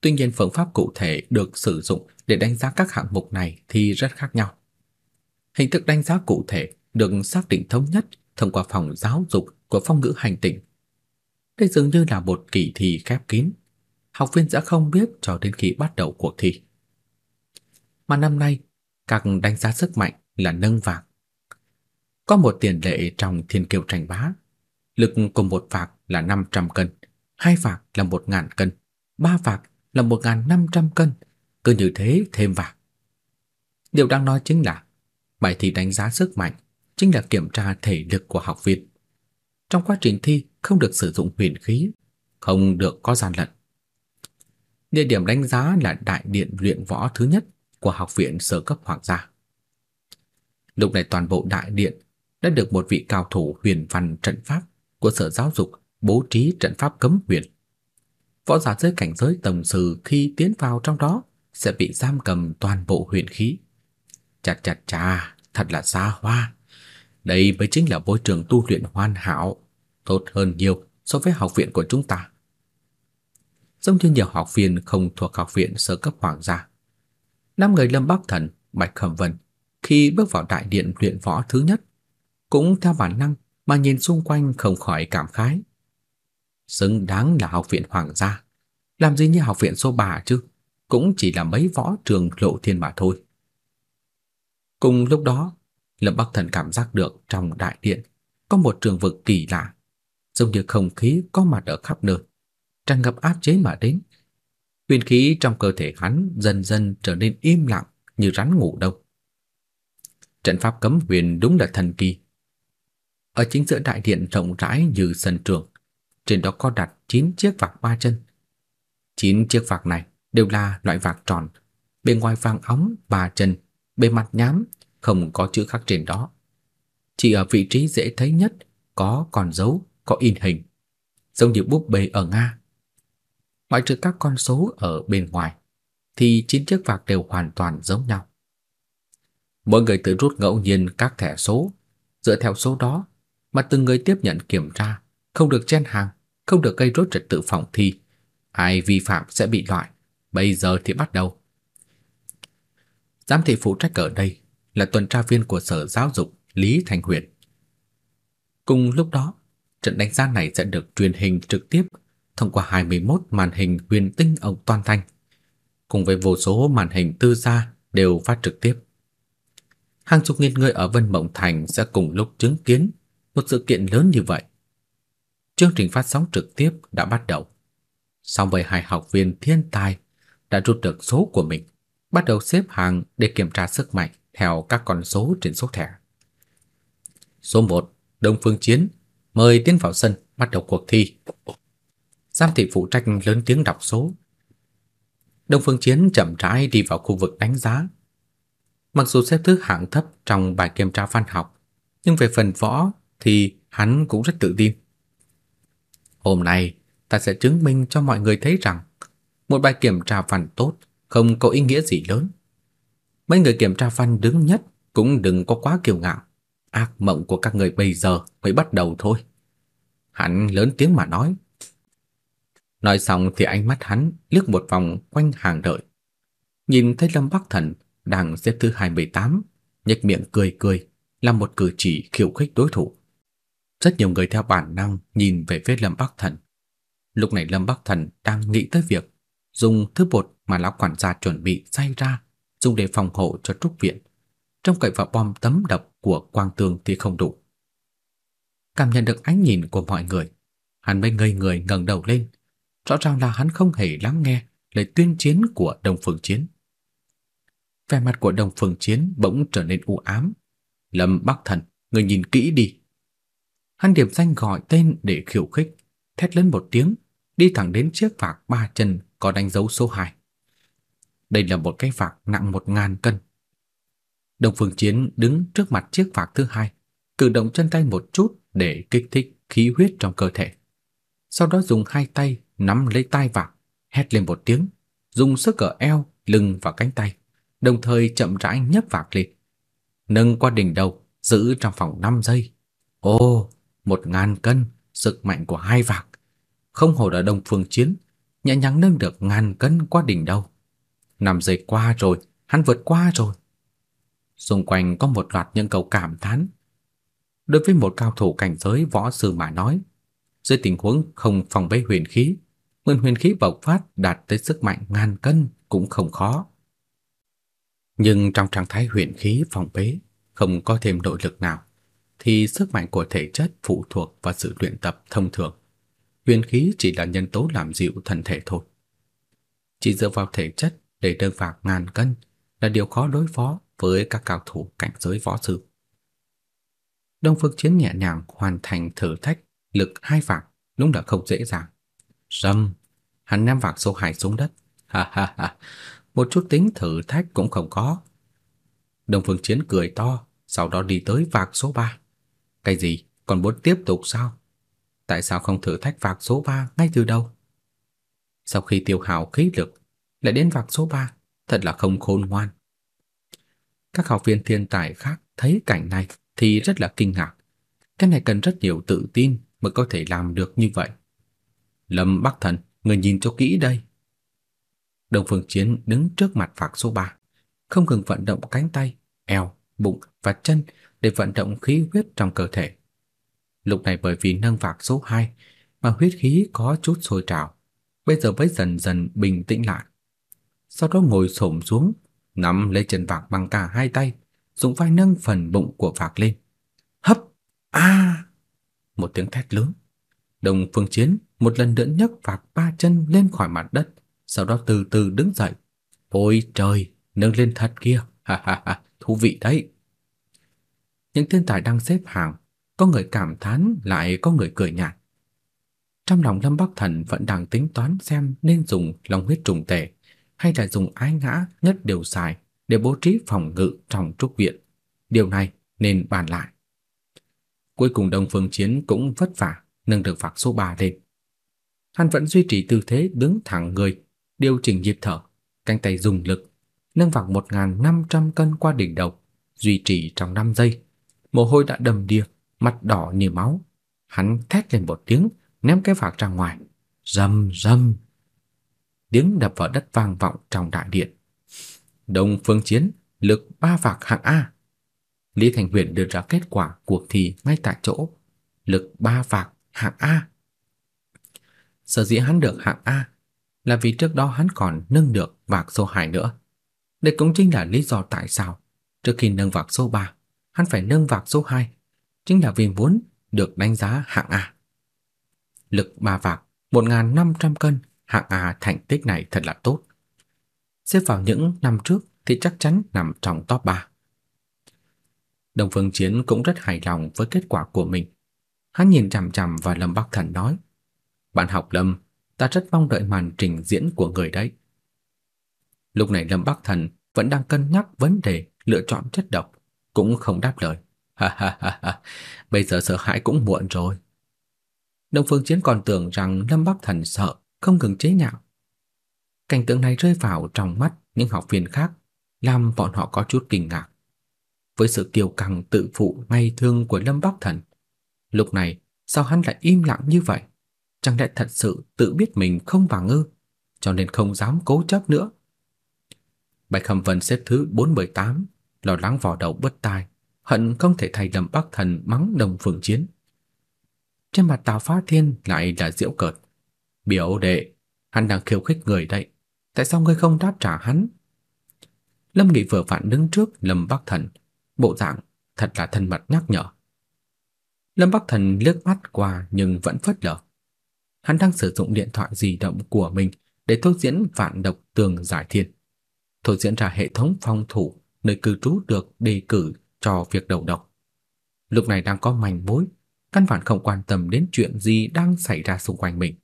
Tuy nhiên phương pháp cụ thể được sử dụng để đánh giá các hạng mục này thì rất khác nhau. Hình thức đánh giá cụ thể được xác định thống nhất thông qua phòng giáo dục của phong ngữ hành tinh. Đây dường như là một kỳ thi khép kín, học viên sẽ không biết cho đến khi bắt đầu cuộc thi. Mà năm nay, các đánh giá sức mạnh là nâng vàng. Có một tiền lệ trong thiên kiều tranh bá, lực của một phạc là 500 cân, hai phạc là 1000 cân, ba phạc là 1500 cân, cứ như thế thêm vào. Điều đang nói chính là bài thi đánh giá sức mạnh chính là kiểm tra thể lực của học viên. Trong quá trình thi không được sử dụng huyền khí, không được có gian lận. Địa điểm đánh giá là đại điện luyện võ thứ nhất của học viện sở cấp hoàng gia. Lúc này toàn bộ đại điện đã được một vị cao thủ huyền văn trận pháp của sở giáo dục bố trí trận pháp cấm huyền. Võ giả dưới cảnh giới tầng sư khi tiến vào trong đó sẽ bị giam cầm toàn bộ huyền khí. Chặt chặt chà, thật là xa hoa. Đây mới chính là môi trường tu luyện hoàn hảo, tốt hơn nhiều so với học viện của chúng ta. Giống như nhiều học viên không thuộc học viện sơ cấp hoàng gia. Năm người Lâm Bắc Thần, Bạch Khẩm Vân khi bước vào đại điện luyện võ thứ nhất, cũng theo bản năng mà nhìn xung quanh không khỏi cảm khái. Xứng đáng là học viện hoàng gia, làm gì như học viện số 3 chứ, cũng chỉ là mấy võ trường lộ thiên mà thôi. Cùng lúc đó, Lâm Bắc Thần cảm giác được trong đại điện có một trường vực kỳ lạ, giống như không khí có mặt ở khắp nơi, tràn ngập áp chế mà đến. Huyền khí trong cơ thể hắn dần dần trở nên im lặng như rắn ngủ đông. Trận pháp cấm huyền đúng là thần kỳ. Ở chính giữa đại điện rộng rãi như sân trường, trên đó có đặt 9 chiếc vạc ba chân. 9 chiếc vạc này đều là loại vạc tròn, bên ngoài vàng óng ba chân, bề mặt nhám, không có chữ khắc trên đó. Chỉ ở vị trí dễ thấy nhất có con dấu, có in hình, giống như búp bê ở Nga. Ngoại trừ các con số ở bên ngoài thì chín chiếc vạc đều hoàn toàn giống nhau. Mỗi người tự rút ngẫu nhiên các thẻ số, dựa theo số đó mà từng người tiếp nhận kiểm tra, không được chen hàng, không được gây rối trật tự phòng thi. Ai vi phạm sẽ bị loại. Bây giờ thì bắt đầu. Giám thị phụ trách ở đây là tuần tra viên của Sở Giáo dục Lý Thành Huyền. Cùng lúc đó, trận đánh giá này sẽ được truyền hình trực tiếp thông qua 21 màn hình huyền tinh ở toàn thành, cùng với vô số màn hình tư gia đều phát trực tiếp. Hàng chục nghìn người ở Vân Mộng Thành sẽ cùng lúc chứng kiến một sự kiện lớn như vậy. Chương trình phát sóng trực tiếp đã bắt đầu. Song với hai học viên thiên tài đã rút được số của mình, bắt đầu xếp hàng để kiểm tra sức mạnh theo các con số trên số thẻ. Số 1, Đông Phương Chiến, mời tiến vào sân bắt đầu cuộc thi. Giám thị phụ trách lớn tiếng đọc số. Đông Phương Chiến chậm rãi đi vào khu vực đánh giá. Mặc dù xếp thứ hạng thấp trong bài kiểm tra văn học, nhưng về phần võ thì hắn cũng rất tự tin. Hôm nay, ta sẽ chứng minh cho mọi người thấy rằng một bài kiểm tra văn tốt không có ý nghĩa gì lớn. Mấy người kiểm tra văn đứng nhất cũng đừng có quá kiêu ngạo. Ác mộng của các người bây giờ mới bắt đầu thôi. Hắn lớn tiếng mà nói. Nói xong thì ánh mắt hắn liếc một vòng quanh hàng đợi. Nhìn thấy Lâm Bắc Thần đang xếp thứ 28, nhếch miệng cười cười, làm một cử chỉ khiêu khích đối thủ. Rất nhiều người theo bản năng nhìn về phía Lâm Bắc Thần. Lúc này Lâm Bắc Thần đang nghĩ tới việc dùng thứ bột mà lão quản gia chuẩn bị xay ra dùng để phòng hộ cho trúc viện. Trong cậy vào bom tấm độc của quang tường thì không đủ. Cảm nhận được ánh nhìn của mọi người, hắn mới ngây người ngẩng đầu lên. Rõ ràng là hắn không hề lắng nghe lời tuyên chiến của Đông Phương Chiến. Vẻ mặt của Đông Phương Chiến bỗng trở nên u ám. Lâm Bắc Thần, người nhìn kỹ đi. Hắn điểm danh gọi tên để khiêu khích, thét lớn một tiếng, đi thẳng đến chiếc vạc ba chân có đánh dấu số 2. Đây là một cái vạc nặng một ngàn cân. Đông Phương Chiến đứng trước mặt chiếc vạc thứ hai, cử động chân tay một chút để kích thích khí huyết trong cơ thể. Sau đó dùng hai tay nắm lấy tai vạc, hét lên một tiếng, dùng sức ở eo, lưng và cánh tay, đồng thời chậm rãi nhấc vạc lên. Nâng qua đỉnh đầu, giữ trong vòng 5 giây. Ồ, một ngàn cân, sức mạnh của hai vạc. Không hổ là Đông Phương Chiến, nhẹ nhàng nâng được ngàn cân qua đỉnh đầu. Năm giây qua rồi, hắn vượt qua rồi. Xung quanh có một loạt những câu cảm thán. Đối với một cao thủ cảnh giới võ sư mà nói, dưới tình huống không phòng bế huyền khí, mượn huyền khí bộc phát đạt tới sức mạnh ngàn cân cũng không khó. Nhưng trong trạng thái huyền khí phòng bế, không có thêm nội lực nào, thì sức mạnh của thể chất phụ thuộc vào sự luyện tập thông thường. Huyền khí chỉ là nhân tố làm dịu thân thể thôi. Chỉ dựa vào thể chất để đơn vạc ngàn cân là điều khó đối phó với các cao thủ cảnh giới võ sư. Đông Phương Chiến nhẹ nhàng hoàn thành thử thách lực hai vạc đúng là không dễ dàng. Rầm, hắn ném vạc số hai xuống đất. Ha ha ha, một chút tính thử thách cũng không có. Đông Phương Chiến cười to, sau đó đi tới vạc số 3. Cái gì, còn muốn tiếp tục sao? Tại sao không thử thách vạc số 3 ngay từ đầu? Sau khi tiêu hao khí lực, lại đến vạc số 3, thật là không khôn ngoan. Các học viên thiên tài khác thấy cảnh này thì rất là kinh ngạc. Cái này cần rất nhiều tự tin mới có thể làm được như vậy. Lâm Bắc Thần, người nhìn cho kỹ đây. Đông Phương Chiến đứng trước mặt vạc số 3, không ngừng vận động cánh tay, eo, bụng và chân để vận động khí huyết trong cơ thể. Lúc này bởi vì nâng vạc số 2 mà huyết khí có chút sôi trào, bây giờ mới dần dần bình tĩnh lại. Sau đó ngồi xổm xuống, nắm lấy chân vạc bằng cả hai tay, dùng vai nâng phần bụng của vạc lên. Hấp! A! Một tiếng thét lớn. Đồng Phương Chiến một lần nữa nhấc vạc ba chân lên khỏi mặt đất, sau đó từ từ đứng dậy. Ôi trời, nâng lên thật kia, ha ha ha, thú vị đấy. Những thiên tài đang xếp hàng, có người cảm thán lại có người cười nhạt. Trong lòng Lâm Bắc Thần vẫn đang tính toán xem nên dùng long huyết trùng tề hay là dùng ái ngã nhất điều xài để bố trí phòng ngự trong trúc viện. Điều này nên bàn lại. Cuối cùng Đông Phương Chiến cũng vất vả nâng được vạc số 3 lên. Hắn vẫn duy trì tư thế đứng thẳng người, điều chỉnh nhịp thở, cánh tay dùng lực, nâng vạc 1500 cân qua đỉnh đầu, duy trì trong 5 giây. Mồ hôi đã đầm đìa, mặt đỏ như máu. Hắn thét lên một tiếng, ném cái vạc ra ngoài. Rầm rầm. Tiếng đập vào đất vang vọng trong đại điện. Đông Phương Chiến, lực ba vạc hạng A. Lý Thành Huyền đưa ra kết quả cuộc thi ngay tại chỗ. Lực ba vạc hạng A. Sở dĩ hắn được hạng A là vì trước đó hắn còn nâng được vạc số 2 nữa. Đây cũng chính là lý do tại sao trước khi nâng vạc số 3, hắn phải nâng vạc số 2, chính là vì muốn được đánh giá hạng A. Lực ba vạc 1500 cân, hạng A thành tích này thật là tốt. Xếp vào những năm trước thì chắc chắn nằm trong top 3. Đồng Phương Chiến cũng rất hài lòng với kết quả của mình. Hắn nhìn chằm chằm vào Lâm Bắc Thần nói: "Bạn học Lâm, ta rất mong đợi màn trình diễn của người đấy." Lúc này Lâm Bắc Thần vẫn đang cân nhắc vấn đề lựa chọn chất độc, cũng không đáp lời. Ha ha ha ha, bây giờ sợ hãi cũng muộn rồi. Đông Phương Chiến còn tưởng rằng Lâm Bắc Thần sợ, không ngừng chế nhạo. Cảnh tượng này rơi vào trong mắt những học viên khác, làm bọn họ có chút kinh ngạc. Với sự kiêu căng tự phụ ngay thương của Lâm Bắc Thần, lúc này sao hắn lại im lặng như vậy? Chẳng lẽ thật sự tự biết mình không bằng ư, cho nên không dám cố chấp nữa? Bạch Hầm Vân xếp thứ 418, lo lắng vò đầu bứt tai, hận không thể thay Lâm Bắc Thần mắng đồng phương chiến. Trên mặt Tào Phá Thiên lại là giễu cợt. Biểu đệ, hắn đang khiêu khích người đây, tại sao ngươi không đáp trả hắn? Lâm Nghị vừa vặn đứng trước Lâm Bắc Thần, bộ dạng thật là thân mật nhắc nhở. Lâm Bắc Thần liếc mắt qua nhưng vẫn phớt lờ. Hắn đang sử dụng điện thoại di động của mình để thôi diễn vạn độc tường giải thiên. Thôi diễn ra hệ thống phòng thủ nơi cư trú được đề cử cho việc đầu độc. Lúc này đang có manh mối, căn bản không quan tâm đến chuyện gì đang xảy ra xung quanh mình.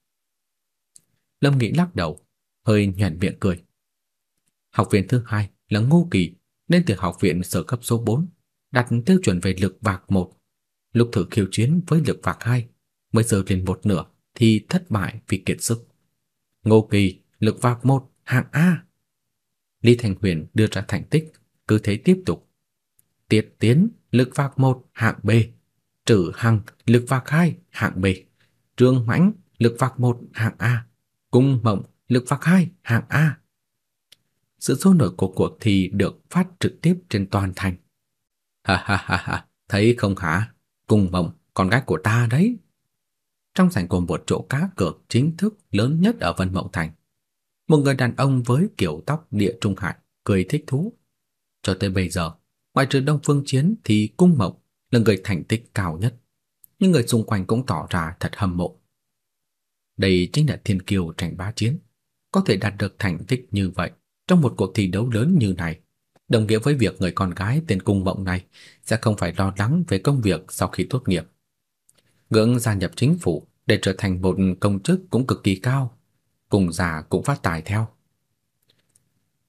Lâm Nghị lắc đầu, hơi nhuyễn miệng cười. Học viện thứ hai là Ngô Kỳ, nên từ học viện sở cấp số 4, đặt tiêu chuẩn về lực vạc 1, lúc thử khiêu chiến với lực vạc hai mới giờ lên một nửa thì thất bại vì kiệt sức. Ngô Kỳ, lực vạc một hạng A. Lý Thành Huyền đưa ra thành tích, cứ thế tiếp tục. Tiết Tiến, lực phạt một hạng B. Trử Hằng, lực phạt hai hạng B. Trương Mãnh, lực phạt một hạng A. Cung Mộng, lực phạt hai hạng A. Sự sôi nổi của cuộc thi được phát trực tiếp trên toàn thành. Ha ha ha ha, thấy không hả? Cung Mộng, con gái của ta đấy. Trong sảnh gồm một chỗ cá cược chính thức lớn nhất ở Vân Mộng Thành. Một người đàn ông với kiểu tóc địa trung hải cười thích thú. Cho tới bây giờ, ngoại trừ Đông Phương Chiến thì Cung Mộng là người thành tích cao nhất. Nhưng người xung quanh cũng tỏ ra thật hâm mộ. Đây chính là thiên kiêu tranh bá chiến, có thể đạt được thành tích như vậy trong một cuộc thi đấu lớn như này, đồng nghĩa với việc người con gái tên Cung Mộng này sẽ không phải lo lắng về công việc sau khi tốt nghiệp. Ngưỡng gia nhập chính phủ để trở thành một công chức cũng cực kỳ cao, cùng già cũng phát tài theo.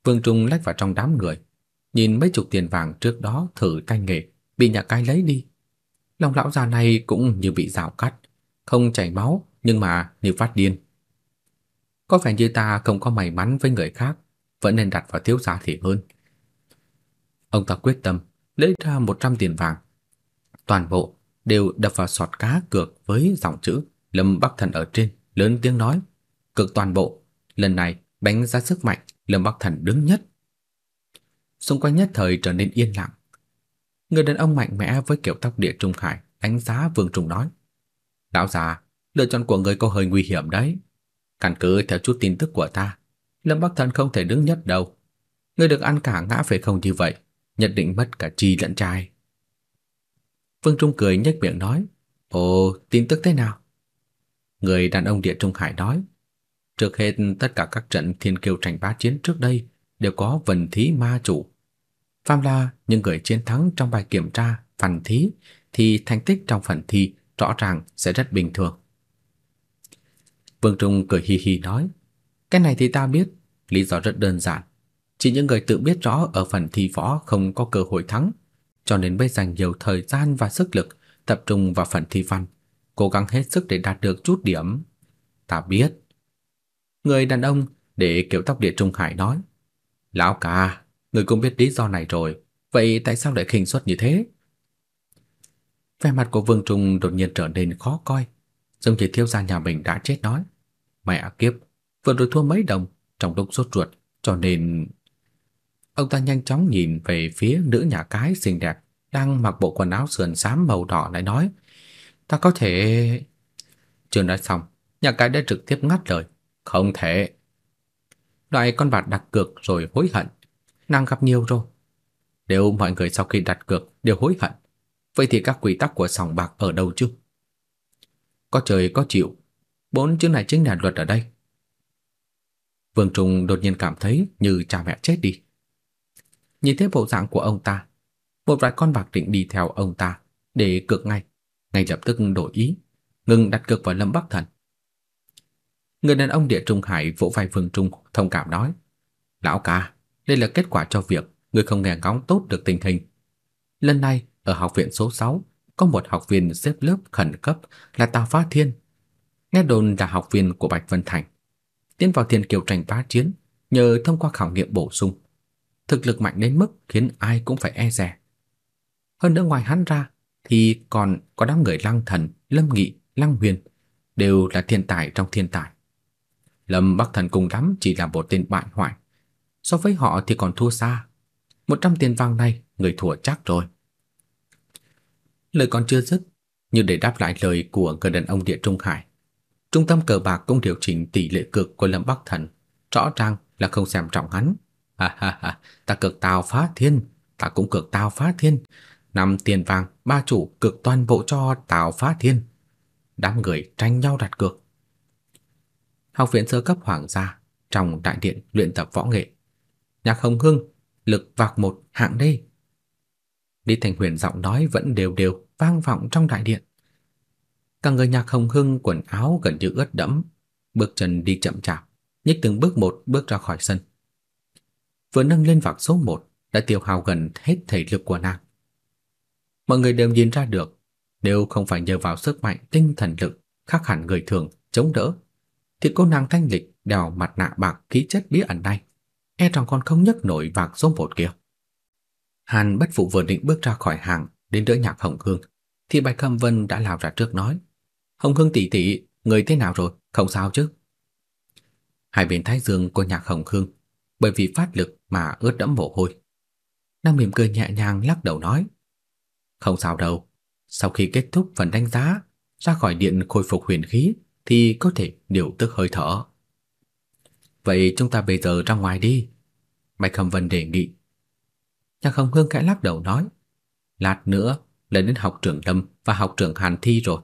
Vương Trung lách vào trong đám người, nhìn mấy chục tiền vàng trước đó thử tay nghề bị nhà cái lấy đi. Lòng lão già này cũng như bị rào cắt, không chảy máu nhưng mà như phát điên. Có vẻ như ta không có may mắn với người khác, vẫn nên đặt vào thiếu gia thì hơn. Ông ta quyết tâm lấy ra 100 tiền vàng. Toàn bộ đều đập vào sọt cá cược với dòng chữ Lâm Bắc Thần ở trên, lớn tiếng nói, "Cược toàn bộ, lần này đánh giá sức mạnh, Lâm Bắc Thần đứng nhất." Xung quanh nhất thời trở nên yên lặng. Người đàn ông mạnh mẽ với kiểu tóc địa trung hải đánh giá Vương Trùng nói: "Lão già, lựa chọn của người có hơi nguy hiểm đấy. Căn cứ theo chút tin tức của ta, Lâm Bắc Thần không thể đứng nhất đâu. Người được ăn cả ngã phải không như vậy, nhất định mất cả chi lẫn trai." Vương Trung cười nhếch miệng nói, "Ồ, tin tức thế nào?" Người đàn ông địa trung hải nói, "Trước hết tất cả các trận thiên kiêu tranh bá chiến trước đây đều có vần thí ma chủ. Phàm là những người chiến thắng trong bài kiểm tra phần thí thì thành tích trong phần thi rõ ràng sẽ rất bình thường." Vương Trung cười hi hi nói, "Cái này thì ta biết, lý do rất đơn giản, chỉ những người tự biết rõ ở phần thi võ không có cơ hội thắng cho nên mới dành nhiều thời gian và sức lực tập trung vào phần thi văn, cố gắng hết sức để đạt được chút điểm. Ta biết. Người đàn ông để kiểu tóc địa trung hải nói, "Lão ca, người cũng biết lý do này rồi, vậy tại sao lại khinh suất như thế?" Vẻ mặt của Vương Trung đột nhiên trở nên khó coi, giống như thiếu gia nhà mình đã chết nói, "Mẹ à kiếp, vừa rồi thua mấy đồng trong lúc sốt ruột, cho nên Ông ta nhanh chóng nhìn về phía nữ nhà cái xinh đẹp đang mặc bộ quần áo sườn xám màu đỏ lại nói: "Ta có thể..." Chưa nói xong, nhà cái đã trực tiếp ngắt lời: "Không thể." Loại con bạc đặt cược rồi hối hận, nàng gặp nhiều rồi. Đều mọi người sau khi đặt cược đều hối hận. Vậy thì các quy tắc của sòng bạc ở đâu chứ? Có trời có chịu, bốn chữ này chính là luật ở đây. Vương Trung đột nhiên cảm thấy như cha mẹ chết đi. Nhìn thấy bộ dạng của ông ta, một vài con bạc định đi theo ông ta để cược ngay, ngay lập tức đổi ý, ngừng đặt cược vào Lâm Bắc Thần. Người đàn ông địa trung hải vỗ vai Vương Trung thông cảm nói: "Lão ca, đây là kết quả cho việc người không nghe ngóng tốt được tình hình. Lần này ở học viện số 6 có một học viên xếp lớp khẩn cấp là Tào Phá Thiên. Nghe đồn là học viên của Bạch Vân Thành. Tiến vào thiên kiều tranh bá chiến nhờ thông qua khảo nghiệm bổ sung thực lực mạnh đến mức khiến ai cũng phải e dè. Hơn nữa ngoài hắn ra thì còn có đám người Lăng Thần, Lâm Nghị, Lăng Huyền đều là thiên tài trong thiên tài. Lâm Bắc Thần cùng lắm chỉ là một tên bại hoại, so với họ thì còn thua xa. Một trăm tiền vàng này người thua chắc rồi. Lời còn chưa dứt, như để đáp lại lời của người đàn ông địa trung hải, trung tâm cờ bạc cũng điều chỉnh tỷ lệ cược của Lâm Bắc Thần, rõ ràng là không xem trọng hắn Ha ha ha, ta cược tào phá thiên, ta cũng cược tào phá thiên. Năm tiền vàng, ba chủ cược toàn bộ cho tào phá thiên. Đám người tranh nhau đặt cược. Học viện sơ cấp hoàng gia trong đại điện luyện tập võ nghệ. Nhạc Hồng Hưng, lực vạc một hạng đi. Lý Thành Huyền giọng nói vẫn đều đều vang vọng trong đại điện. Cả người Nhạc Hồng Hưng quần áo gần như ướt đẫm, bước chân đi chậm chạp, nhích từng bước một bước ra khỏi sân vừa nâng lên vạc số 1 đã tiêu hao gần hết thể lực của nàng. Mọi người đều nhìn ra được, nếu không phải nhờ vào sức mạnh tinh thần lực khác hẳn người thường chống đỡ, thì cô nàng thanh lịch đeo mặt nạ bạc khí chất bí ẩn này, e rằng còn không nhấc nổi vạc số một kia. Hàn bất phụ vừa định bước ra khỏi hàng đến đỡ nhạc Hồng Hương, thì Bạch Khâm Vân đã lao ra trước nói: "Hồng Hương tỷ tỷ, người thế nào rồi, không sao chứ?" Hai bên thái dương của nhạc Hồng Hương bởi vì phát lực mà ướt đẫm mồ hôi. Nàng mỉm cười nhẹ nhàng lắc đầu nói: "Không sao đâu, sau khi kết thúc phần đánh giá, ra khỏi điện khôi phục huyền khí thì có thể điều tức hơi thở." Vậy chúng ta bây giờ ra ngoài đi. Bạch Khâm Vân đề nghị. Nhạc Không Hương khẽ lắc đầu nói. Lát nữa lên đến học trưởng Lâm và học trưởng Hàn thi rồi.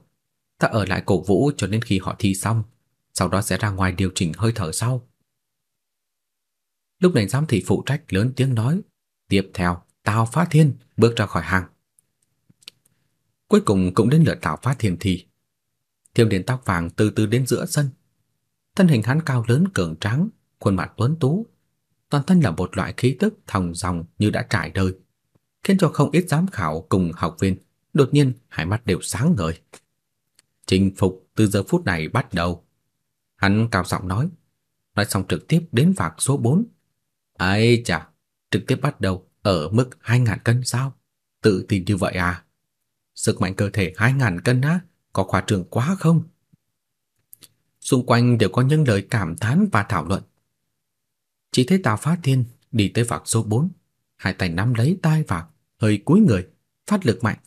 Ta ở lại cổ vũ cho đến khi họ thi xong. Sau đó sẽ ra ngoài điều chỉnh hơi thở sau. Lúc này giám thị phụ trách lớn tiếng nói. Tiếp theo, Tào Phá Thiên bước ra khỏi hàng. Cuối cùng cũng đến lượt Tào Phá Thiên thi. Thiêm đến tóc vàng từ từ đến giữa sân, Thân hình hắn cao lớn cường tráng, khuôn mặt tuấn tú, toàn thân là một loại khí tức thòng dòng như đã trải đời, khiến cho không ít giám khảo cùng học viên đột nhiên hai mắt đều sáng ngời. Chinh phục từ giờ phút này bắt đầu. Hắn cao giọng nói, nói xong trực tiếp đến vạc số 4. Ai chà, trực tiếp bắt đầu ở mức 2000 cân sao? Tự tin như vậy à? Sức mạnh cơ thể 2000 cân á, có khoa trương quá không? Xung quanh đều có những lời cảm thán và thảo luận. Chỉ thấy Tào Phá Thiên đi tới vạc số 4, hai tay nắm lấy tai vạc, hơi cúi người, phát lực mạnh,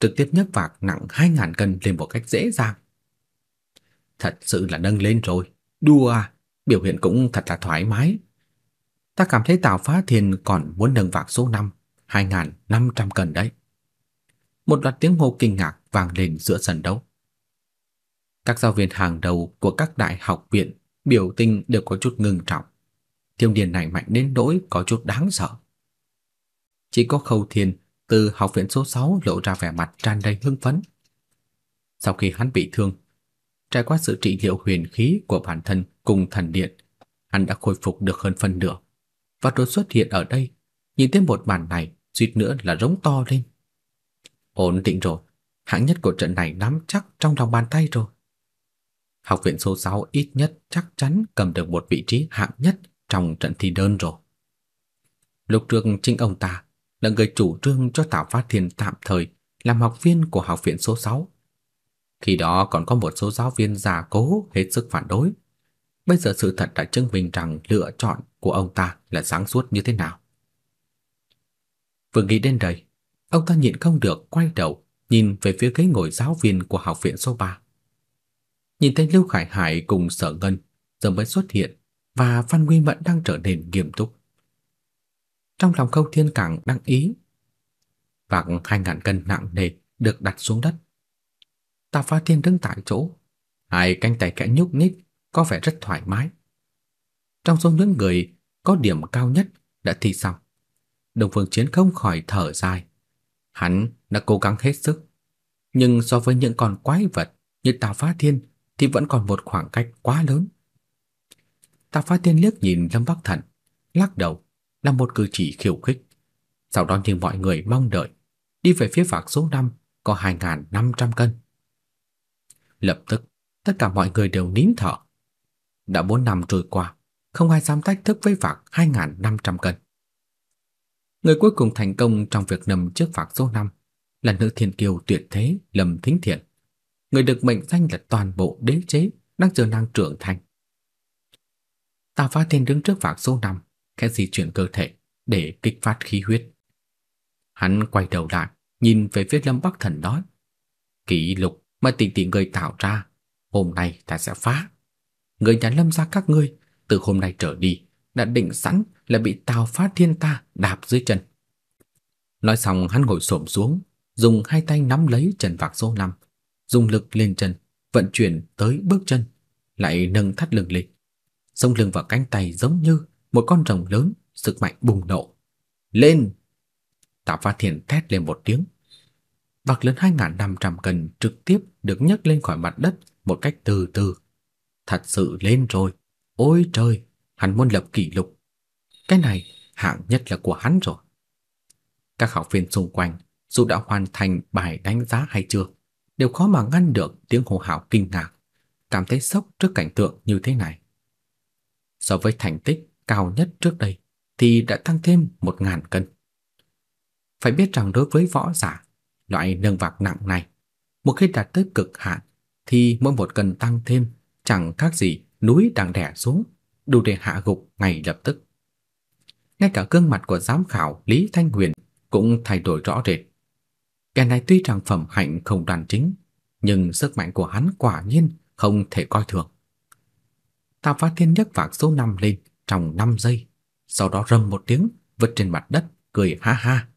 trực tiếp nhấc vạc nặng 2000 cân lên một cách dễ dàng. Thật sự là nâng lên rồi, đùa à, biểu hiện cũng thật là thoải mái. Ta cảm thấy Tào Phá Thiên còn muốn nâng vạc số 5, 2500 cân đấy. Một loạt tiếng hô kinh ngạc vang lên giữa sân đấu. Các giáo viên hàng đầu của các đại học viện biểu tình đều có chút ngưng trọng. Tiêu điền này mạnh đến nỗi có chút đáng sợ. Chỉ có Khâu Thiên từ học viện số 6 lộ ra vẻ mặt tràn đầy hưng phấn. Sau khi hắn bị thương, trải qua sự trị liệu huyền khí của bản thân cùng thần điện, hắn đã khôi phục được hơn phân nửa. Và đột xuất hiện ở đây, nhìn thấy một màn này, suýt nữa là rống to lên. Ổn định rồi, hạng nhất của trận này nắm chắc trong lòng bàn tay rồi. Học viện số 6 ít nhất chắc chắn cầm được một vị trí hạng nhất trong trận thi đơn rồi. Lục Trường chính ông ta là người chủ trương cho Tào Phát Thiên tạm thời làm học viên của học viện số 6. Khi đó còn có một số giáo viên già cố hết sức phản đối. Bây giờ sự thật đã chứng minh rằng lựa chọn của ông ta là sáng suốt như thế nào. Vừa nghĩ đến đây, ông ta nhịn không được quay đầu nhìn về phía ghế ngồi giáo viên của học viện số 3 nhìn thấy Lưu Khải Hải cùng Sở Ngân giờ mới xuất hiện và Phan Nguyên vẫn đang trở nên nghiêm túc. Trong lòng Khâu Thiên Cảng đăng ý, vạc hai ngàn cân nặng nề được đặt xuống đất. Tạ Phá Thiên đứng tại chỗ, hai cánh tay kẽ nhúc nhích, có vẻ rất thoải mái. Trong số những người có điểm cao nhất đã thi xong, Đồng Phương Chiến không khỏi thở dài. Hắn đã cố gắng hết sức, nhưng so với những con quái vật như Tào Phá Thiên thì vẫn còn một khoảng cách quá lớn. Tạ Phá Tiên liếc nhìn Lâm Bắc Thần, lắc đầu, là một cử chỉ khiêu khích. Sau đó như mọi người mong đợi, đi về phía vạc số 5 có 2.500 cân. Lập tức, tất cả mọi người đều nín thở. Đã 4 năm trôi qua, không ai dám tách thức với vạc 2500 cân. Người cuối cùng thành công trong việc nằm trước vạc số 5 là nữ thiên kiều tuyệt thế Lâm Thính Thiện người được mệnh danh là toàn bộ đế chế đang chờ nàng trưởng thành. Tào Phá Thiên đứng trước vạc số 5, khẽ di chuyển cơ thể để kích phát khí huyết. Hắn quay đầu lại, nhìn về phía Lâm Bắc Thần nói: "Kỷ lục mà tỷ tỷ người tạo ra, hôm nay ta sẽ phá. Người nhà Lâm gia các ngươi từ hôm nay trở đi đã định sẵn là bị Tào Phá Thiên ta đạp dưới chân." Nói xong hắn ngồi xổm xuống, dùng hai tay nắm lấy Trần vạc số 5, dùng lực lên chân, vận chuyển tới bước chân, lại nâng thắt lưng lên. Sông lưng vào cánh tay giống như một con rồng lớn, sức mạnh bùng nổ. Lên! Tạ Phát Thiền thét lên một tiếng. Vạc lớn 2.500 cân trực tiếp được nhấc lên khỏi mặt đất một cách từ từ. Thật sự lên rồi. Ôi trời, hắn muốn lập kỷ lục. Cái này hạng nhất là của hắn rồi. Các học viên xung quanh dù đã hoàn thành bài đánh giá hay chưa, đều khó mà ngăn được tiếng hô hào kinh ngạc, cảm thấy sốc trước cảnh tượng như thế này. So với thành tích cao nhất trước đây thì đã tăng thêm một ngàn cân. Phải biết rằng đối với võ giả, loại nâng vạc nặng này, một khi đạt tới cực hạn thì mỗi một cân tăng thêm chẳng khác gì núi đang đè xuống, đủ để hạ gục ngay lập tức. Ngay cả gương mặt của giám khảo Lý Thanh Huyền cũng thay đổi rõ rệt. Kẻ này tuy rằng phẩm hạnh không đoan chính, nhưng sức mạnh của hắn quả nhiên không thể coi thường. Tạp Phát Thiên nhấc vạc số 5 lên trong 5 giây, sau đó rầm một tiếng vứt trên mặt đất, cười ha ha.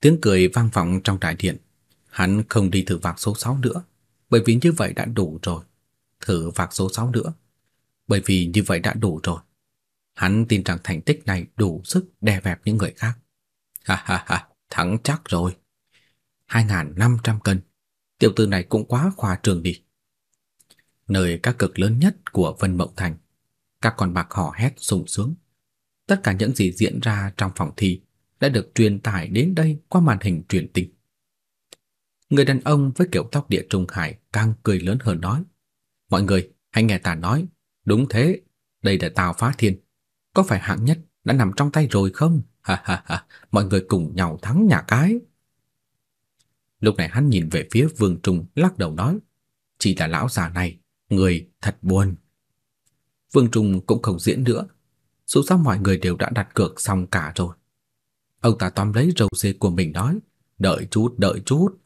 Tiếng cười vang vọng trong đại điện. Hắn không đi thử vạc số 6 nữa, bởi vì như vậy đã đủ rồi. Thử vạc số 6 nữa, bởi vì như vậy đã đủ rồi. Hắn tin rằng thành tích này đủ sức đè bẹp những người khác. Ha ha ha, thắng chắc rồi. 2.500 cân, tiểu tử này cũng quá khoa trương đi. Nơi các cực lớn nhất của Vân Mộng Thành, các con bạc hò hét sung sướng. Tất cả những gì diễn ra trong phòng thi đã được truyền tải đến đây qua màn hình truyền tin. Người đàn ông với kiểu tóc địa trung hải càng cười lớn hơn nói: "Mọi người, hãy nghe ta nói, đúng thế, đây là Tào Phá Thiên, có phải hạng nhất đã nằm trong tay rồi không? Ha ha ha, mọi người cùng nhau thắng nhà cái." Lúc này hắn nhìn về phía Vương Trung lắc đầu nói: "Chỉ là lão già này, người thật buồn." Vương Trung cũng không diễn nữa, dù sao mọi người đều đã đặt cược xong cả rồi. Ông ta tóm lấy râu dê của mình nói, đợi chút, đợi chút.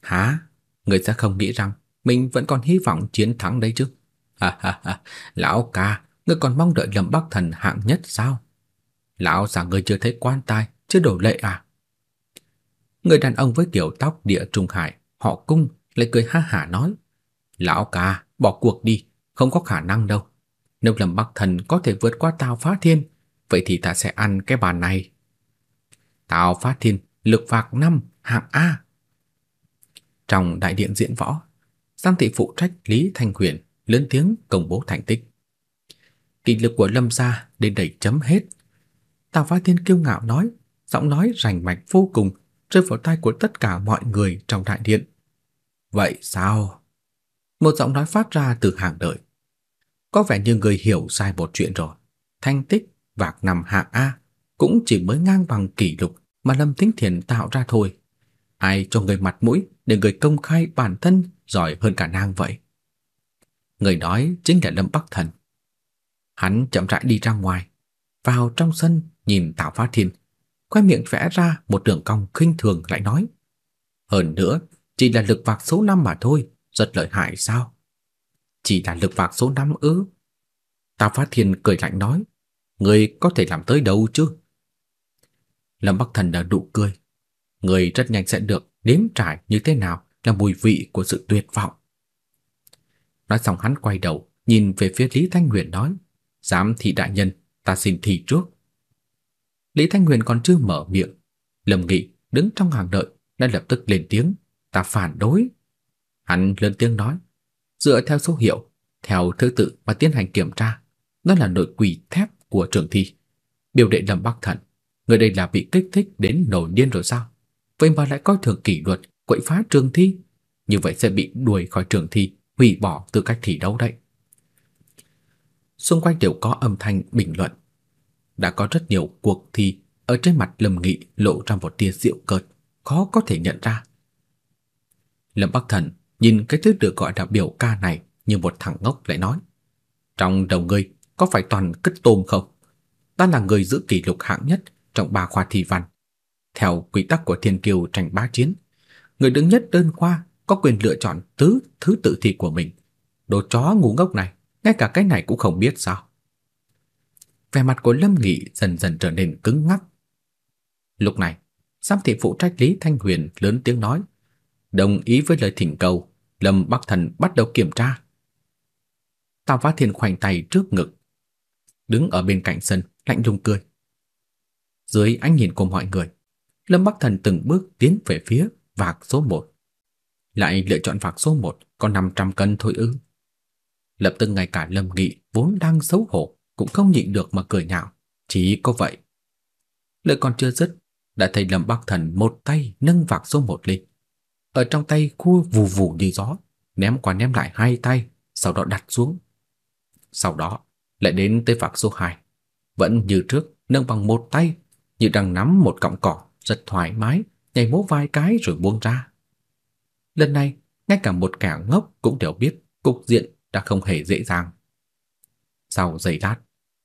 Hả? Người sẽ không nghĩ rằng mình vẫn còn hy vọng chiến thắng đấy chứ? *laughs* Ha ha ha, lão ca, ngươi còn mong đợi Lâm Bắc Thần hạng nhất sao? Lão già ngươi chưa thấy quan tài, chưa đổ lệ à? Người đàn ông với kiểu tóc địa trung hải, họ cung, lại cười ha hả nói. Lão ca, bỏ cuộc đi, không có khả năng đâu. Nếu Lâm Bắc Thần có thể vượt qua Tào Phá Thiên, vậy thì ta sẽ ăn cái bàn này. Tào phá Thiên lực phạt 5 hạng A. Trong đại điện diễn võ, giang thị phụ trách Lý Thanh Huyền lớn tiếng công bố thành tích. Kỷ lực của Lâm gia đến đẩy chấm hết. Tào phá Thiên kiêu ngạo nói, giọng nói rành mạch vô cùng, rơi vào tai của tất cả mọi người trong đại điện. Vậy sao? Một giọng nói phát ra từ hàng đợi. Có vẻ như người hiểu sai một chuyện rồi. Thành tích vạc nằm hạng A cũng chỉ mới ngang bằng kỷ lục mà Lâm Tĩnh Thiền tạo ra thôi. Ai cho người mặt mũi để người công khai bản thân giỏi hơn cả nàng vậy? Người nói chính là Lâm Bắc Thần. Hắn chậm rãi đi ra ngoài, vào trong sân nhìn Tào Phá Thiên, quay miệng vẽ ra một đường cong khinh thường lại nói: "Hơn nữa, chỉ là lực vạc số 5 mà thôi, rất lợi hại sao?" "Chỉ là lực vạc số 5 ư?" Tào Phá Thiên cười lạnh nói: "Ngươi có thể làm tới đâu chứ?" Lâm Bắc Thần đã nụ cười. Người rất nhanh sẽ được nếm trải như thế nào là mùi vị của sự tuyệt vọng. Nói xong hắn quay đầu, nhìn về phía Lý Thanh Huyền nói, Giám thị đại nhân, ta xin thị trước. Lý Thanh Huyền còn chưa mở miệng. Lâm Nghị đứng trong hàng đợi đã lập tức lên tiếng, ta phản đối. Hắn lớn tiếng nói, dựa theo số hiệu, theo thứ tự mà tiến hành kiểm tra, đó là nội quỷ thép của trường thi. Biểu đệ Lâm Bắc Thần Người đây là bị kích thích đến nổi điên rồi sao? Vậy mà lại coi thường kỷ luật, quậy phá trường thi, như vậy sẽ bị đuổi khỏi trường thi, hủy bỏ tư cách thi đấu đấy. Xung quanh đều có âm thanh bình luận. Đã có rất nhiều cuộc thi ở trên mặt Lâm Nghị lộ ra một tia giễu cợt, khó có thể nhận ra. Lâm Bắc Thần nhìn cái thứ được gọi là biểu ca này như một thằng ngốc lại nói: "Trong đầu ngươi có phải toàn cất tôm không? Ta là người giữ kỷ lục hạng nhất trong ba khoa thi văn. Theo quy tắc của Thiên Kiều tranh bá chiến, người đứng nhất đơn khoa có quyền lựa chọn tứ thứ tự thi của mình. Đồ chó ngu ngốc này, ngay cả cái này cũng không biết sao? Vẻ mặt của Lâm Nghị dần dần trở nên cứng ngắc. Lúc này, giám thị phụ trách Lý Thanh Huyền lớn tiếng nói, đồng ý với lời thỉnh cầu, Lâm Bắc Thần bắt đầu kiểm tra. Tào Vá Thiên khoanh tay trước ngực, đứng ở bên cạnh sân, lạnh lùng cười. Dưới ánh nhìn của mọi người, Lâm Bắc Thần từng bước tiến về phía vạc số 1. Lại lựa chọn vạc số 1 có 500 cân thôi ư? Lập tức ngay cả Lâm Nghị vốn đang xấu hổ cũng không nhịn được mà cười nhạo, chỉ có vậy. Lời còn chưa dứt, đã thấy Lâm Bắc Thần một tay nâng vạc số 1 lên. ở trong tay cua vù vù như gió, ném qua ném lại hai tay, sau đó đặt xuống. Sau đó, lại đến tới vạc số 2, vẫn như trước, nâng bằng một tay, như đang nắm một cọng cỏ, rất thoải mái, nhảy múa vài cái rồi buông ra. Lần này, ngay cả một kẻ ngốc cũng đều biết cục diện đã không hề dễ dàng. Sau giây lát,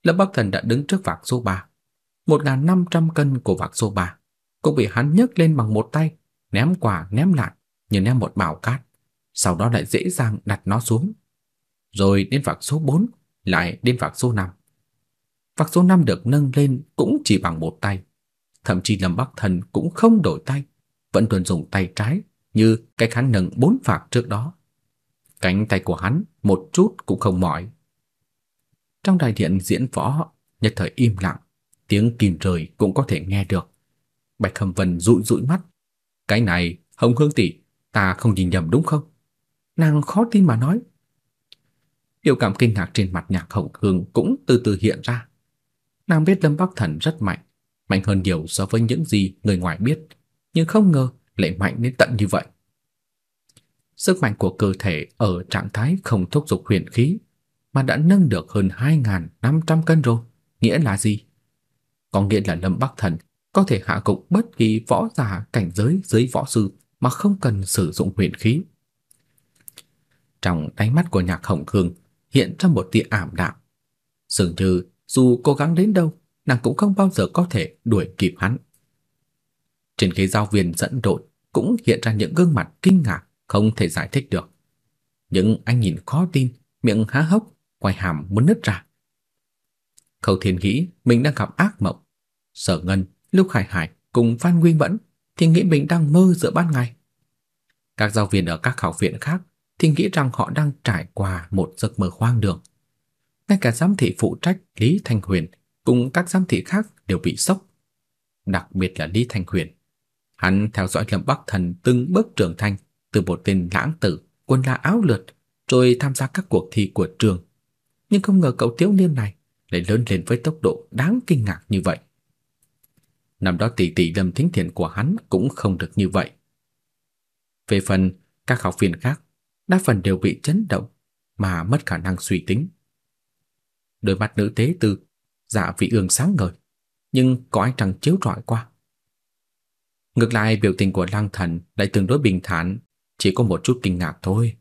Lâm Bắc Thần đã đứng trước vạc số 3. 1.500 cân của vạc số 3 cũng bị hắn nhấc lên bằng một tay, ném quả ném lại như ném một bào cát, sau đó lại dễ dàng đặt nó xuống. Rồi đến vạc số 4, lại đến vạc số 5. Vạc số 5 được nâng lên cũng chỉ bằng một tay. Thậm chí Lâm Bắc Thần cũng không đổi tay, vẫn tuần dùng tay trái như cái hắn nâng bốn vạc trước đó. Cánh tay của hắn một chút cũng không mỏi. Trong đại điện diễn võ, nhất thời im lặng, tiếng kim rơi cũng có thể nghe được. Bạch hầm Vân dụi dụi mắt. Cái này, Hồng Hương tỷ, ta không nhìn nhầm đúng không? Nàng khó tin mà nói. Biểu cảm kinh ngạc trên mặt Nhạc Hồng Hương cũng từ từ hiện ra. Nàng biết Lâm Bắc Thần rất mạnh, mạnh hơn nhiều so với những gì người ngoài biết, nhưng không ngờ lại mạnh đến tận như vậy. Sức mạnh của cơ thể ở trạng thái không thúc giục huyền khí mà đã nâng được hơn 2.500 cân rồi. Nghĩa là gì? Có nghĩa là Lâm Bắc Thần có thể hạ gục bất kỳ võ giả cảnh giới dưới võ sư mà không cần sử dụng huyền khí. Trong ánh mắt của Nhạc Hồng Khương hiện ra một tia ảm đạm. Dường như dù cố gắng đến đâu, nàng cũng không bao giờ có thể đuổi kịp hắn. Trên ghế giáo viên dẫn đội cũng hiện ra những gương mặt kinh ngạc không thể giải thích được. Những anh nhìn khó tin, miệng há hốc, quay hàm muốn nứt ra. Khâu Thiên nghĩ mình đang gặp ác mộng. Sở Ngân, Lúc Khải Hải cùng Phan Nguyên Mẫn thì nghĩ mình đang mơ giữa ban ngày. Các giáo viên ở các học viện khác thì nghĩ rằng họ đang trải qua một giấc mơ hoang đường. Ngay cả giám thị phụ trách Lý Thanh Huyền cùng các giám thị khác đều bị sốc. Đặc biệt là Lý Thanh Huyền. Hắn theo dõi Lâm Bắc Thần từng bước trưởng thành từ một tên lãng tử, quân la áo lượt, rồi tham gia các cuộc thi của trường. Nhưng không ngờ cậu thiếu niên này lại lớn lên với tốc độ đáng kinh ngạc như vậy. Năm đó tỷ tỷ Lâm Thính Thiện của hắn cũng không được như vậy. Về phần các học viên khác, đa phần đều bị chấn động mà mất khả năng suy tính. Đôi mắt nữ tế tư, dạ vị ương sáng ngời, nhưng có ánh trăng chiếu rọi qua. Ngược lại biểu tình của Lăng Thần lại tương đối bình thản, chỉ có một chút kinh ngạc thôi.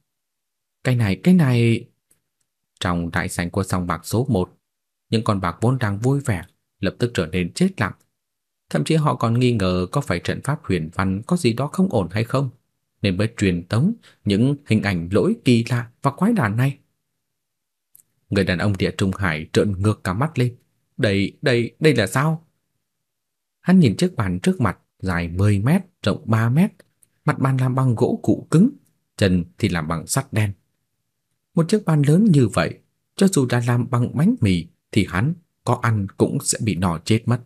Cái này, cái này... Trong đại sảnh của sòng bạc số 1, những con bạc vốn đang vui vẻ lập tức trở nên chết lặng. Thậm chí họ còn nghi ngờ có phải trận pháp huyền văn có gì đó không ổn hay không, nên mới truyền tống những hình ảnh lỗi kỳ lạ và quái đản này. Người đàn ông địa trung hải trợn ngược cả mắt lên. Đây, đây, đây là sao? Hắn nhìn chiếc bàn trước mặt dài 10 mét, rộng 3 mét, mặt bàn làm bằng gỗ cụ cứng, chân thì làm bằng sắt đen. Một chiếc bàn lớn như vậy, cho dù đã làm bằng bánh mì thì hắn có ăn cũng sẽ bị no chết mất.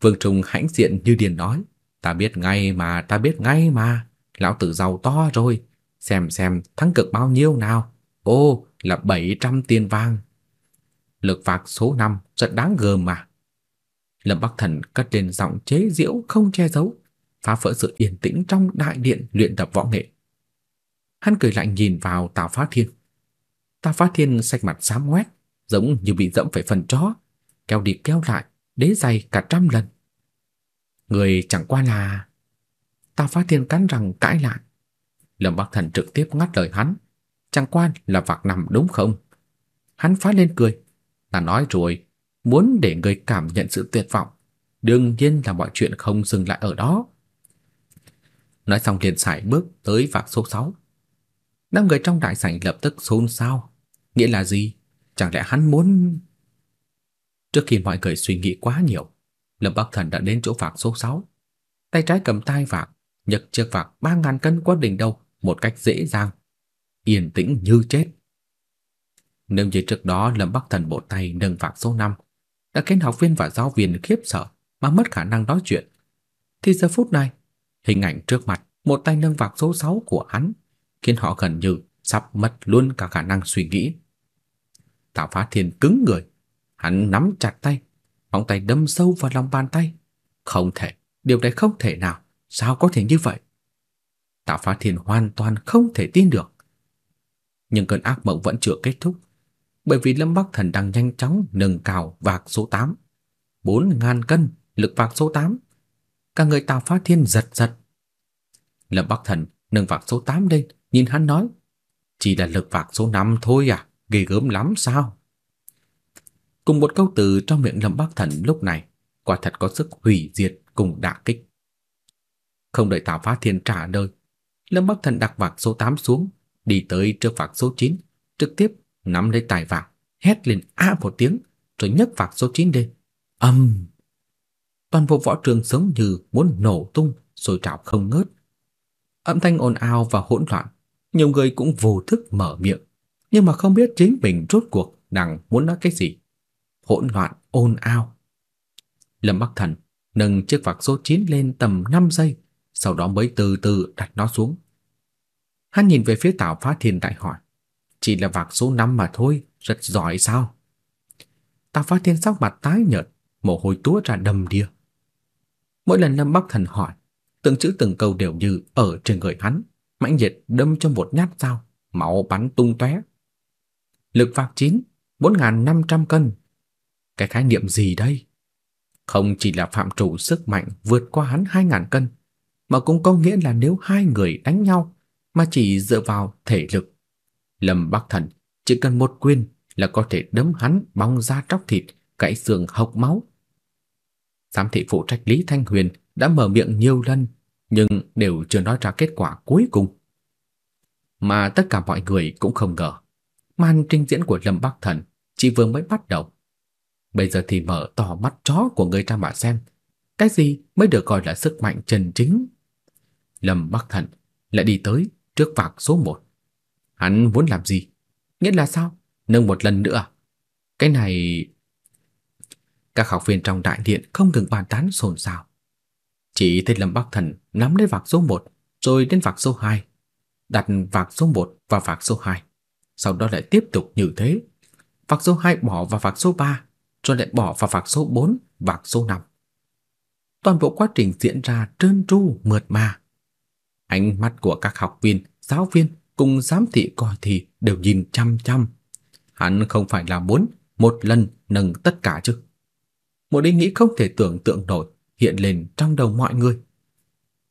Vương trùng hãnh diện như điền nói, ta biết ngay mà, ta biết ngay mà, lão tử giàu to rồi, xem xem thắng cực bao nhiêu nào. Ô, là 700 tiền vàng. Lực phạt số 5 rất đáng gờm mà. Lâm Bắc Thần cất lên giọng chế giễu không che giấu, phá vỡ sự yên tĩnh trong đại điện luyện tập võ nghệ. Hắn cười lạnh nhìn vào Tào phá Thiên. Tào phá Thiên sạch mặt xám ngoét, giống như bị dẫm phải phần chó, kéo đi kéo lại, đế dày cả trăm lần. Người chẳng qua là... tào phá thiên cắn răng cãi lại. Lâm Bắc Thần trực tiếp ngắt lời hắn. Chẳng qua là vạc nằm đúng không? Hắn phá lên cười. Ta nói rồi, muốn để người cảm nhận sự tuyệt vọng. Đương nhiên là mọi chuyện không dừng lại ở đó. Nói xong liền sải bước tới vạc số 6. Năm người trong đại sảnh lập tức xôn xao. Nghĩa là gì? Chẳng lẽ hắn muốn... Trước khi mọi người suy nghĩ quá nhiều, Lâm Bắc Thần đã đến chỗ vạc số 6. Tay trái cầm tay vạc, nhấc chiếc vạc 3000 cân qua đỉnh đầu một cách dễ dàng, yên tĩnh như chết. Nếu như trước đó Lâm Bắc Thần bộ tay nâng vạc số 5, đã khiến học viên và giáo viên khiếp sợ mà mất khả năng nói chuyện, thì giờ phút này, hình ảnh trước mặt một tay nâng vạc số 6 của hắn khiến họ gần như sắp mất luôn cả khả năng suy nghĩ. Tạo Phá Thiên cứng người, Hắn nắm chặt tay, móng tay đâm sâu vào lòng bàn tay. Không thể, điều này không thể nào. sao có thể như vậy? Tạo Phá Thiên hoàn toàn không thể tin được. Nhưng cơn ác mộng vẫn chưa kết thúc, bởi vì Lâm Bắc Thần đang nhanh chóng nâng cao vạc số 8. 4000 cân, lực vạc số 8. Cả người Tạo Phá Thiên giật giật. Lâm Bắc Thần nâng vạc số 8 lên, nhìn hắn nói: "Chỉ là lực vạc số 5 thôi à, ghê gớm lắm sao?" Cùng một câu từ trong miệng Lâm Bắc Thần lúc này, quả thật có sức hủy diệt cùng đả kích. Không đợi Tào Phá Thiên trả lời, Lâm Bắc Thần đặt vạc số 8 xuống, đi tới trước vạc số 9, trực tiếp nắm lấy tài vạc, hét lên a một tiếng, rồi nhấc vạc số 9 lên. Ầm! Toàn bộ võ trường giống như muốn nổ tung, rồi trào không ngớt. Âm thanh ồn ào và hỗn loạn, nhiều người cũng vô thức mở miệng, nhưng mà không biết chính mình rốt cuộc đang muốn nói cái gì. Hỗn loạn, ồn ào. Lâm Bắc Thần nâng chiếc vạc số 9 lên tầm 5 giây, sau đó mới từ từ đặt nó xuống. Hắn nhìn về phía Tào Phá Thiên đại hỏi, chỉ là vạc số 5 mà thôi, rất giỏi sao? Tào Phá Thiên sắc mặt tái nhợt, mồ hôi túa ra đầm đìa. Mỗi lần Lâm Bắc Thần hỏi, từng chữ từng câu đều như ở trên người hắn, mãnh liệt đâm cho một nhát dao, máu bắn tung tóe. Lực phạt 9, 4500 cân. Cái khái niệm gì đây? Không chỉ là phạm trụ sức mạnh vượt qua hắn 2000 cân, mà cũng có nghĩa là nếu hai người đánh nhau mà chỉ dựa vào thể lực, Lâm Bắc Thần chỉ cần một quyền là có thể đấm hắn bong ra tróc thịt, gãy xương hộc máu. Giám thị phụ trách Lý Thanh Huyền đã mở miệng nhiều lần, nhưng đều chưa nói ra kết quả cuối cùng. Mà tất cả mọi người cũng không ngờ, màn trình diễn của Lâm Bắc Thần chỉ vừa mới bắt đầu. Bây giờ thì mở to mắt chó của người ta mà xem, cái gì mới được gọi là sức mạnh chân chính. Lâm Bắc Thần lại đi tới trước vạc số 1. Hắn muốn làm gì? Nghĩa là sao? Nâng một lần nữa. À? Cái này các học viên trong đại điện không ngừng bàn tán xôn xao. Chỉ thấy Lâm Bắc Thần nắm lấy vạc số 1 rồi đến vạc số 2, đặt vạc số 1 vào vạc số 2, sau đó lại tiếp tục như thế. Vạc số 2 bỏ vào vạc số 3, rồi lại bỏ vào vạc số 4, vạc số 5. Toàn bộ quá trình diễn ra trơn tru mượt mà. Ánh mắt của các học viên, giáo viên cùng giám thị coi thì đều nhìn chăm chăm. Hắn không phải là muốn một lần nâng tất cả chứ. Một ý nghĩ không thể tưởng tượng nổi hiện lên trong đầu mọi người.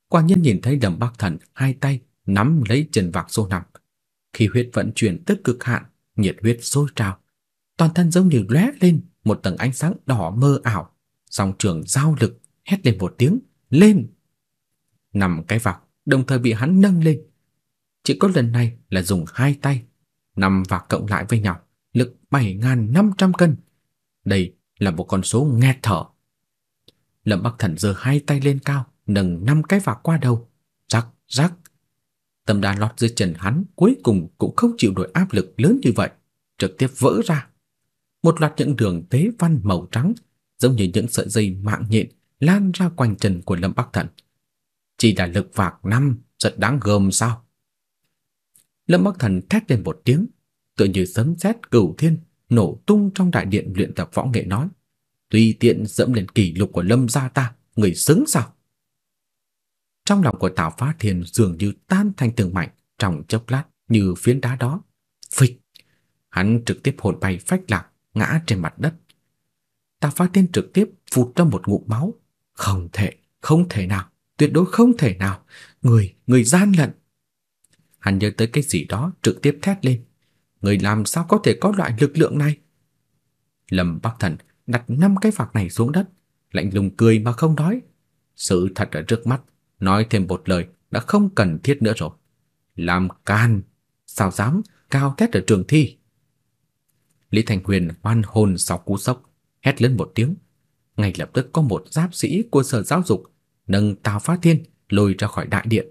Quả nhân nhìn thấy Đầm Bắc Thần hai tay nắm lấy chân vạc số nằm. Khi huyết vận chuyển tức cực hạn, nhiệt huyết sôi trào, toàn thân giống như lóe lên một tầng ánh sáng đỏ mơ ảo, song trường giao lực hét lên một tiếng, "Lên!" Nằm cái vạc đồng thời bị hắn nâng lên. Chỉ có lần này là dùng hai tay, nằm và cộng lại với nhau, lực 7500 cân. Đây là một con số nghẹt thở. Lâm Bắc Thần giơ hai tay lên cao, nâng năm cái vạc qua đầu, rắc rắc. Tâm đan lót dưới chân hắn cuối cùng cũng không chịu nổi áp lực lớn như vậy, trực tiếp vỡ ra. Một loạt những đường tế văn màu trắng, giống như những sợi dây mạng nhện lan ra quanh chân của Lâm Bắc Thần. Chỉ là lực vạc năm rất đáng gờm sao? Lâm Bắc Thần thét lên một tiếng, tựa như sấm sét cửu thiên nổ tung trong đại điện luyện tập võ nghệ nói: "Tùy tiện dẫm lên kỷ lục của Lâm gia ta, người xứng sao?" Trong lòng của Tào Phá Thiên dường như tan thành từng mảnh trong chốc lát như phiến đá đó. Phịch! Hắn trực tiếp hồn bay phách lạc, ngã trên mặt đất. Tào Phá Thiên trực tiếp phụt ra một ngụm máu. Không thể, không thể nào tuyệt đối không thể nào, người, người gian lận. Hắn nhớ tới cái gì đó trực tiếp thét lên, người làm sao có thể có loại lực lượng này? Lâm Bắc Thần đặt năm cái phạc này xuống đất, lạnh lùng cười mà không nói. Sự thật ở trước mắt, nói thêm một lời đã không cần thiết nữa rồi. Làm can, sao dám cao thét ở trường thi? Lý Thành Huyền hoan hồn sau cú sốc, hét lên một tiếng. Ngay lập tức có một giáp sĩ của sở giáo dục nâng Tào Phá Thiên lôi ra khỏi đại điện.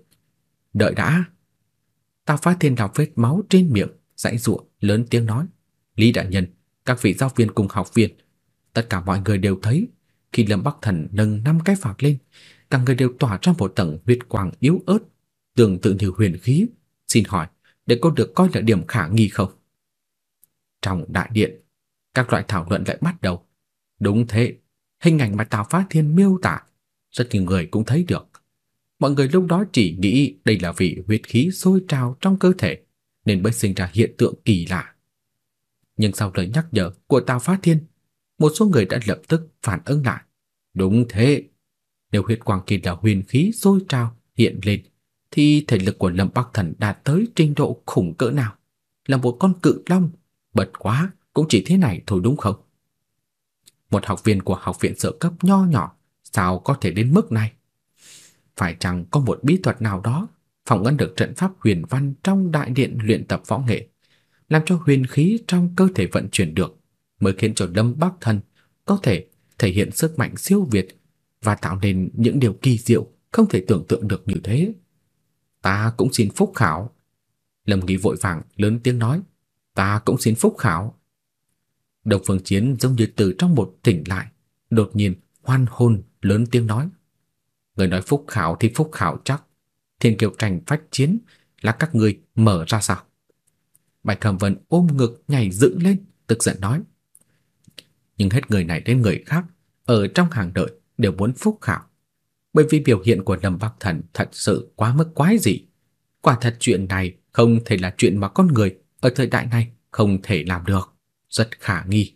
Đợi đã. Tào Phá Thiên đọc vết máu trên miệng, dãy giụa lớn tiếng nói: "Lý đại nhân, các vị giáo viên cùng học viên, tất cả mọi người đều thấy, khi Lâm Bắc Thần nâng năm cái phạt lên, cả người đều tỏa ra một tầng huyết quang yếu ớt, tương tự như huyền khí, xin hỏi, để có được coi là điểm khả nghi không?" Trong đại điện, các loại thảo luận lại bắt đầu. Đúng thế, hình ảnh mà Tào Phá Thiên miêu tả rất nhiều người cũng thấy được. Mọi người lúc đó chỉ nghĩ đây là vị huyết khí sôi trào trong cơ thể nên mới sinh ra hiện tượng kỳ lạ. Nhưng sau lời nhắc nhở của Tào Phát Thiên, một số người đã lập tức phản ứng lại. Đúng thế, nếu huyết quang kia là huyền khí sôi trào hiện lên thì thể lực của Lâm Bắc Thần đạt tới trình độ khủng cỡ nào? Là một con cự long, bật quá cũng chỉ thế này thôi đúng không? Một học viên của học viện sở cấp nho nhỏ sao có thể đến mức này? Phải chăng có một bí thuật nào đó phòng ngăn được trận pháp huyền văn trong đại điện luyện tập võ nghệ, làm cho huyền khí trong cơ thể vận chuyển được, mới khiến cho Lâm Bắc Thần có thể thể hiện sức mạnh siêu việt và tạo nên những điều kỳ diệu không thể tưởng tượng được như thế. Ta cũng xin phúc khảo. Lâm Nghị vội vàng lớn tiếng nói, ta cũng xin phúc khảo. Đồng Phương Chiến giống như từ trong một tỉnh lại, đột nhiên hoan hồn lớn tiếng nói, người nói phúc khảo thì phúc khảo chắc, thiên kiều tranh phách chiến là các người mở ra sao? Bạch Cẩm Vân ôm ngực nhảy dựng lên, tức giận nói. Nhưng hết người này đến người khác, ở trong hàng đợi đều muốn phúc khảo. Bởi vì biểu hiện của Lâm Bắc Thần thật sự quá mức quái dị. Quả thật chuyện này không thể là chuyện mà con người ở thời đại này không thể làm được, rất khả nghi.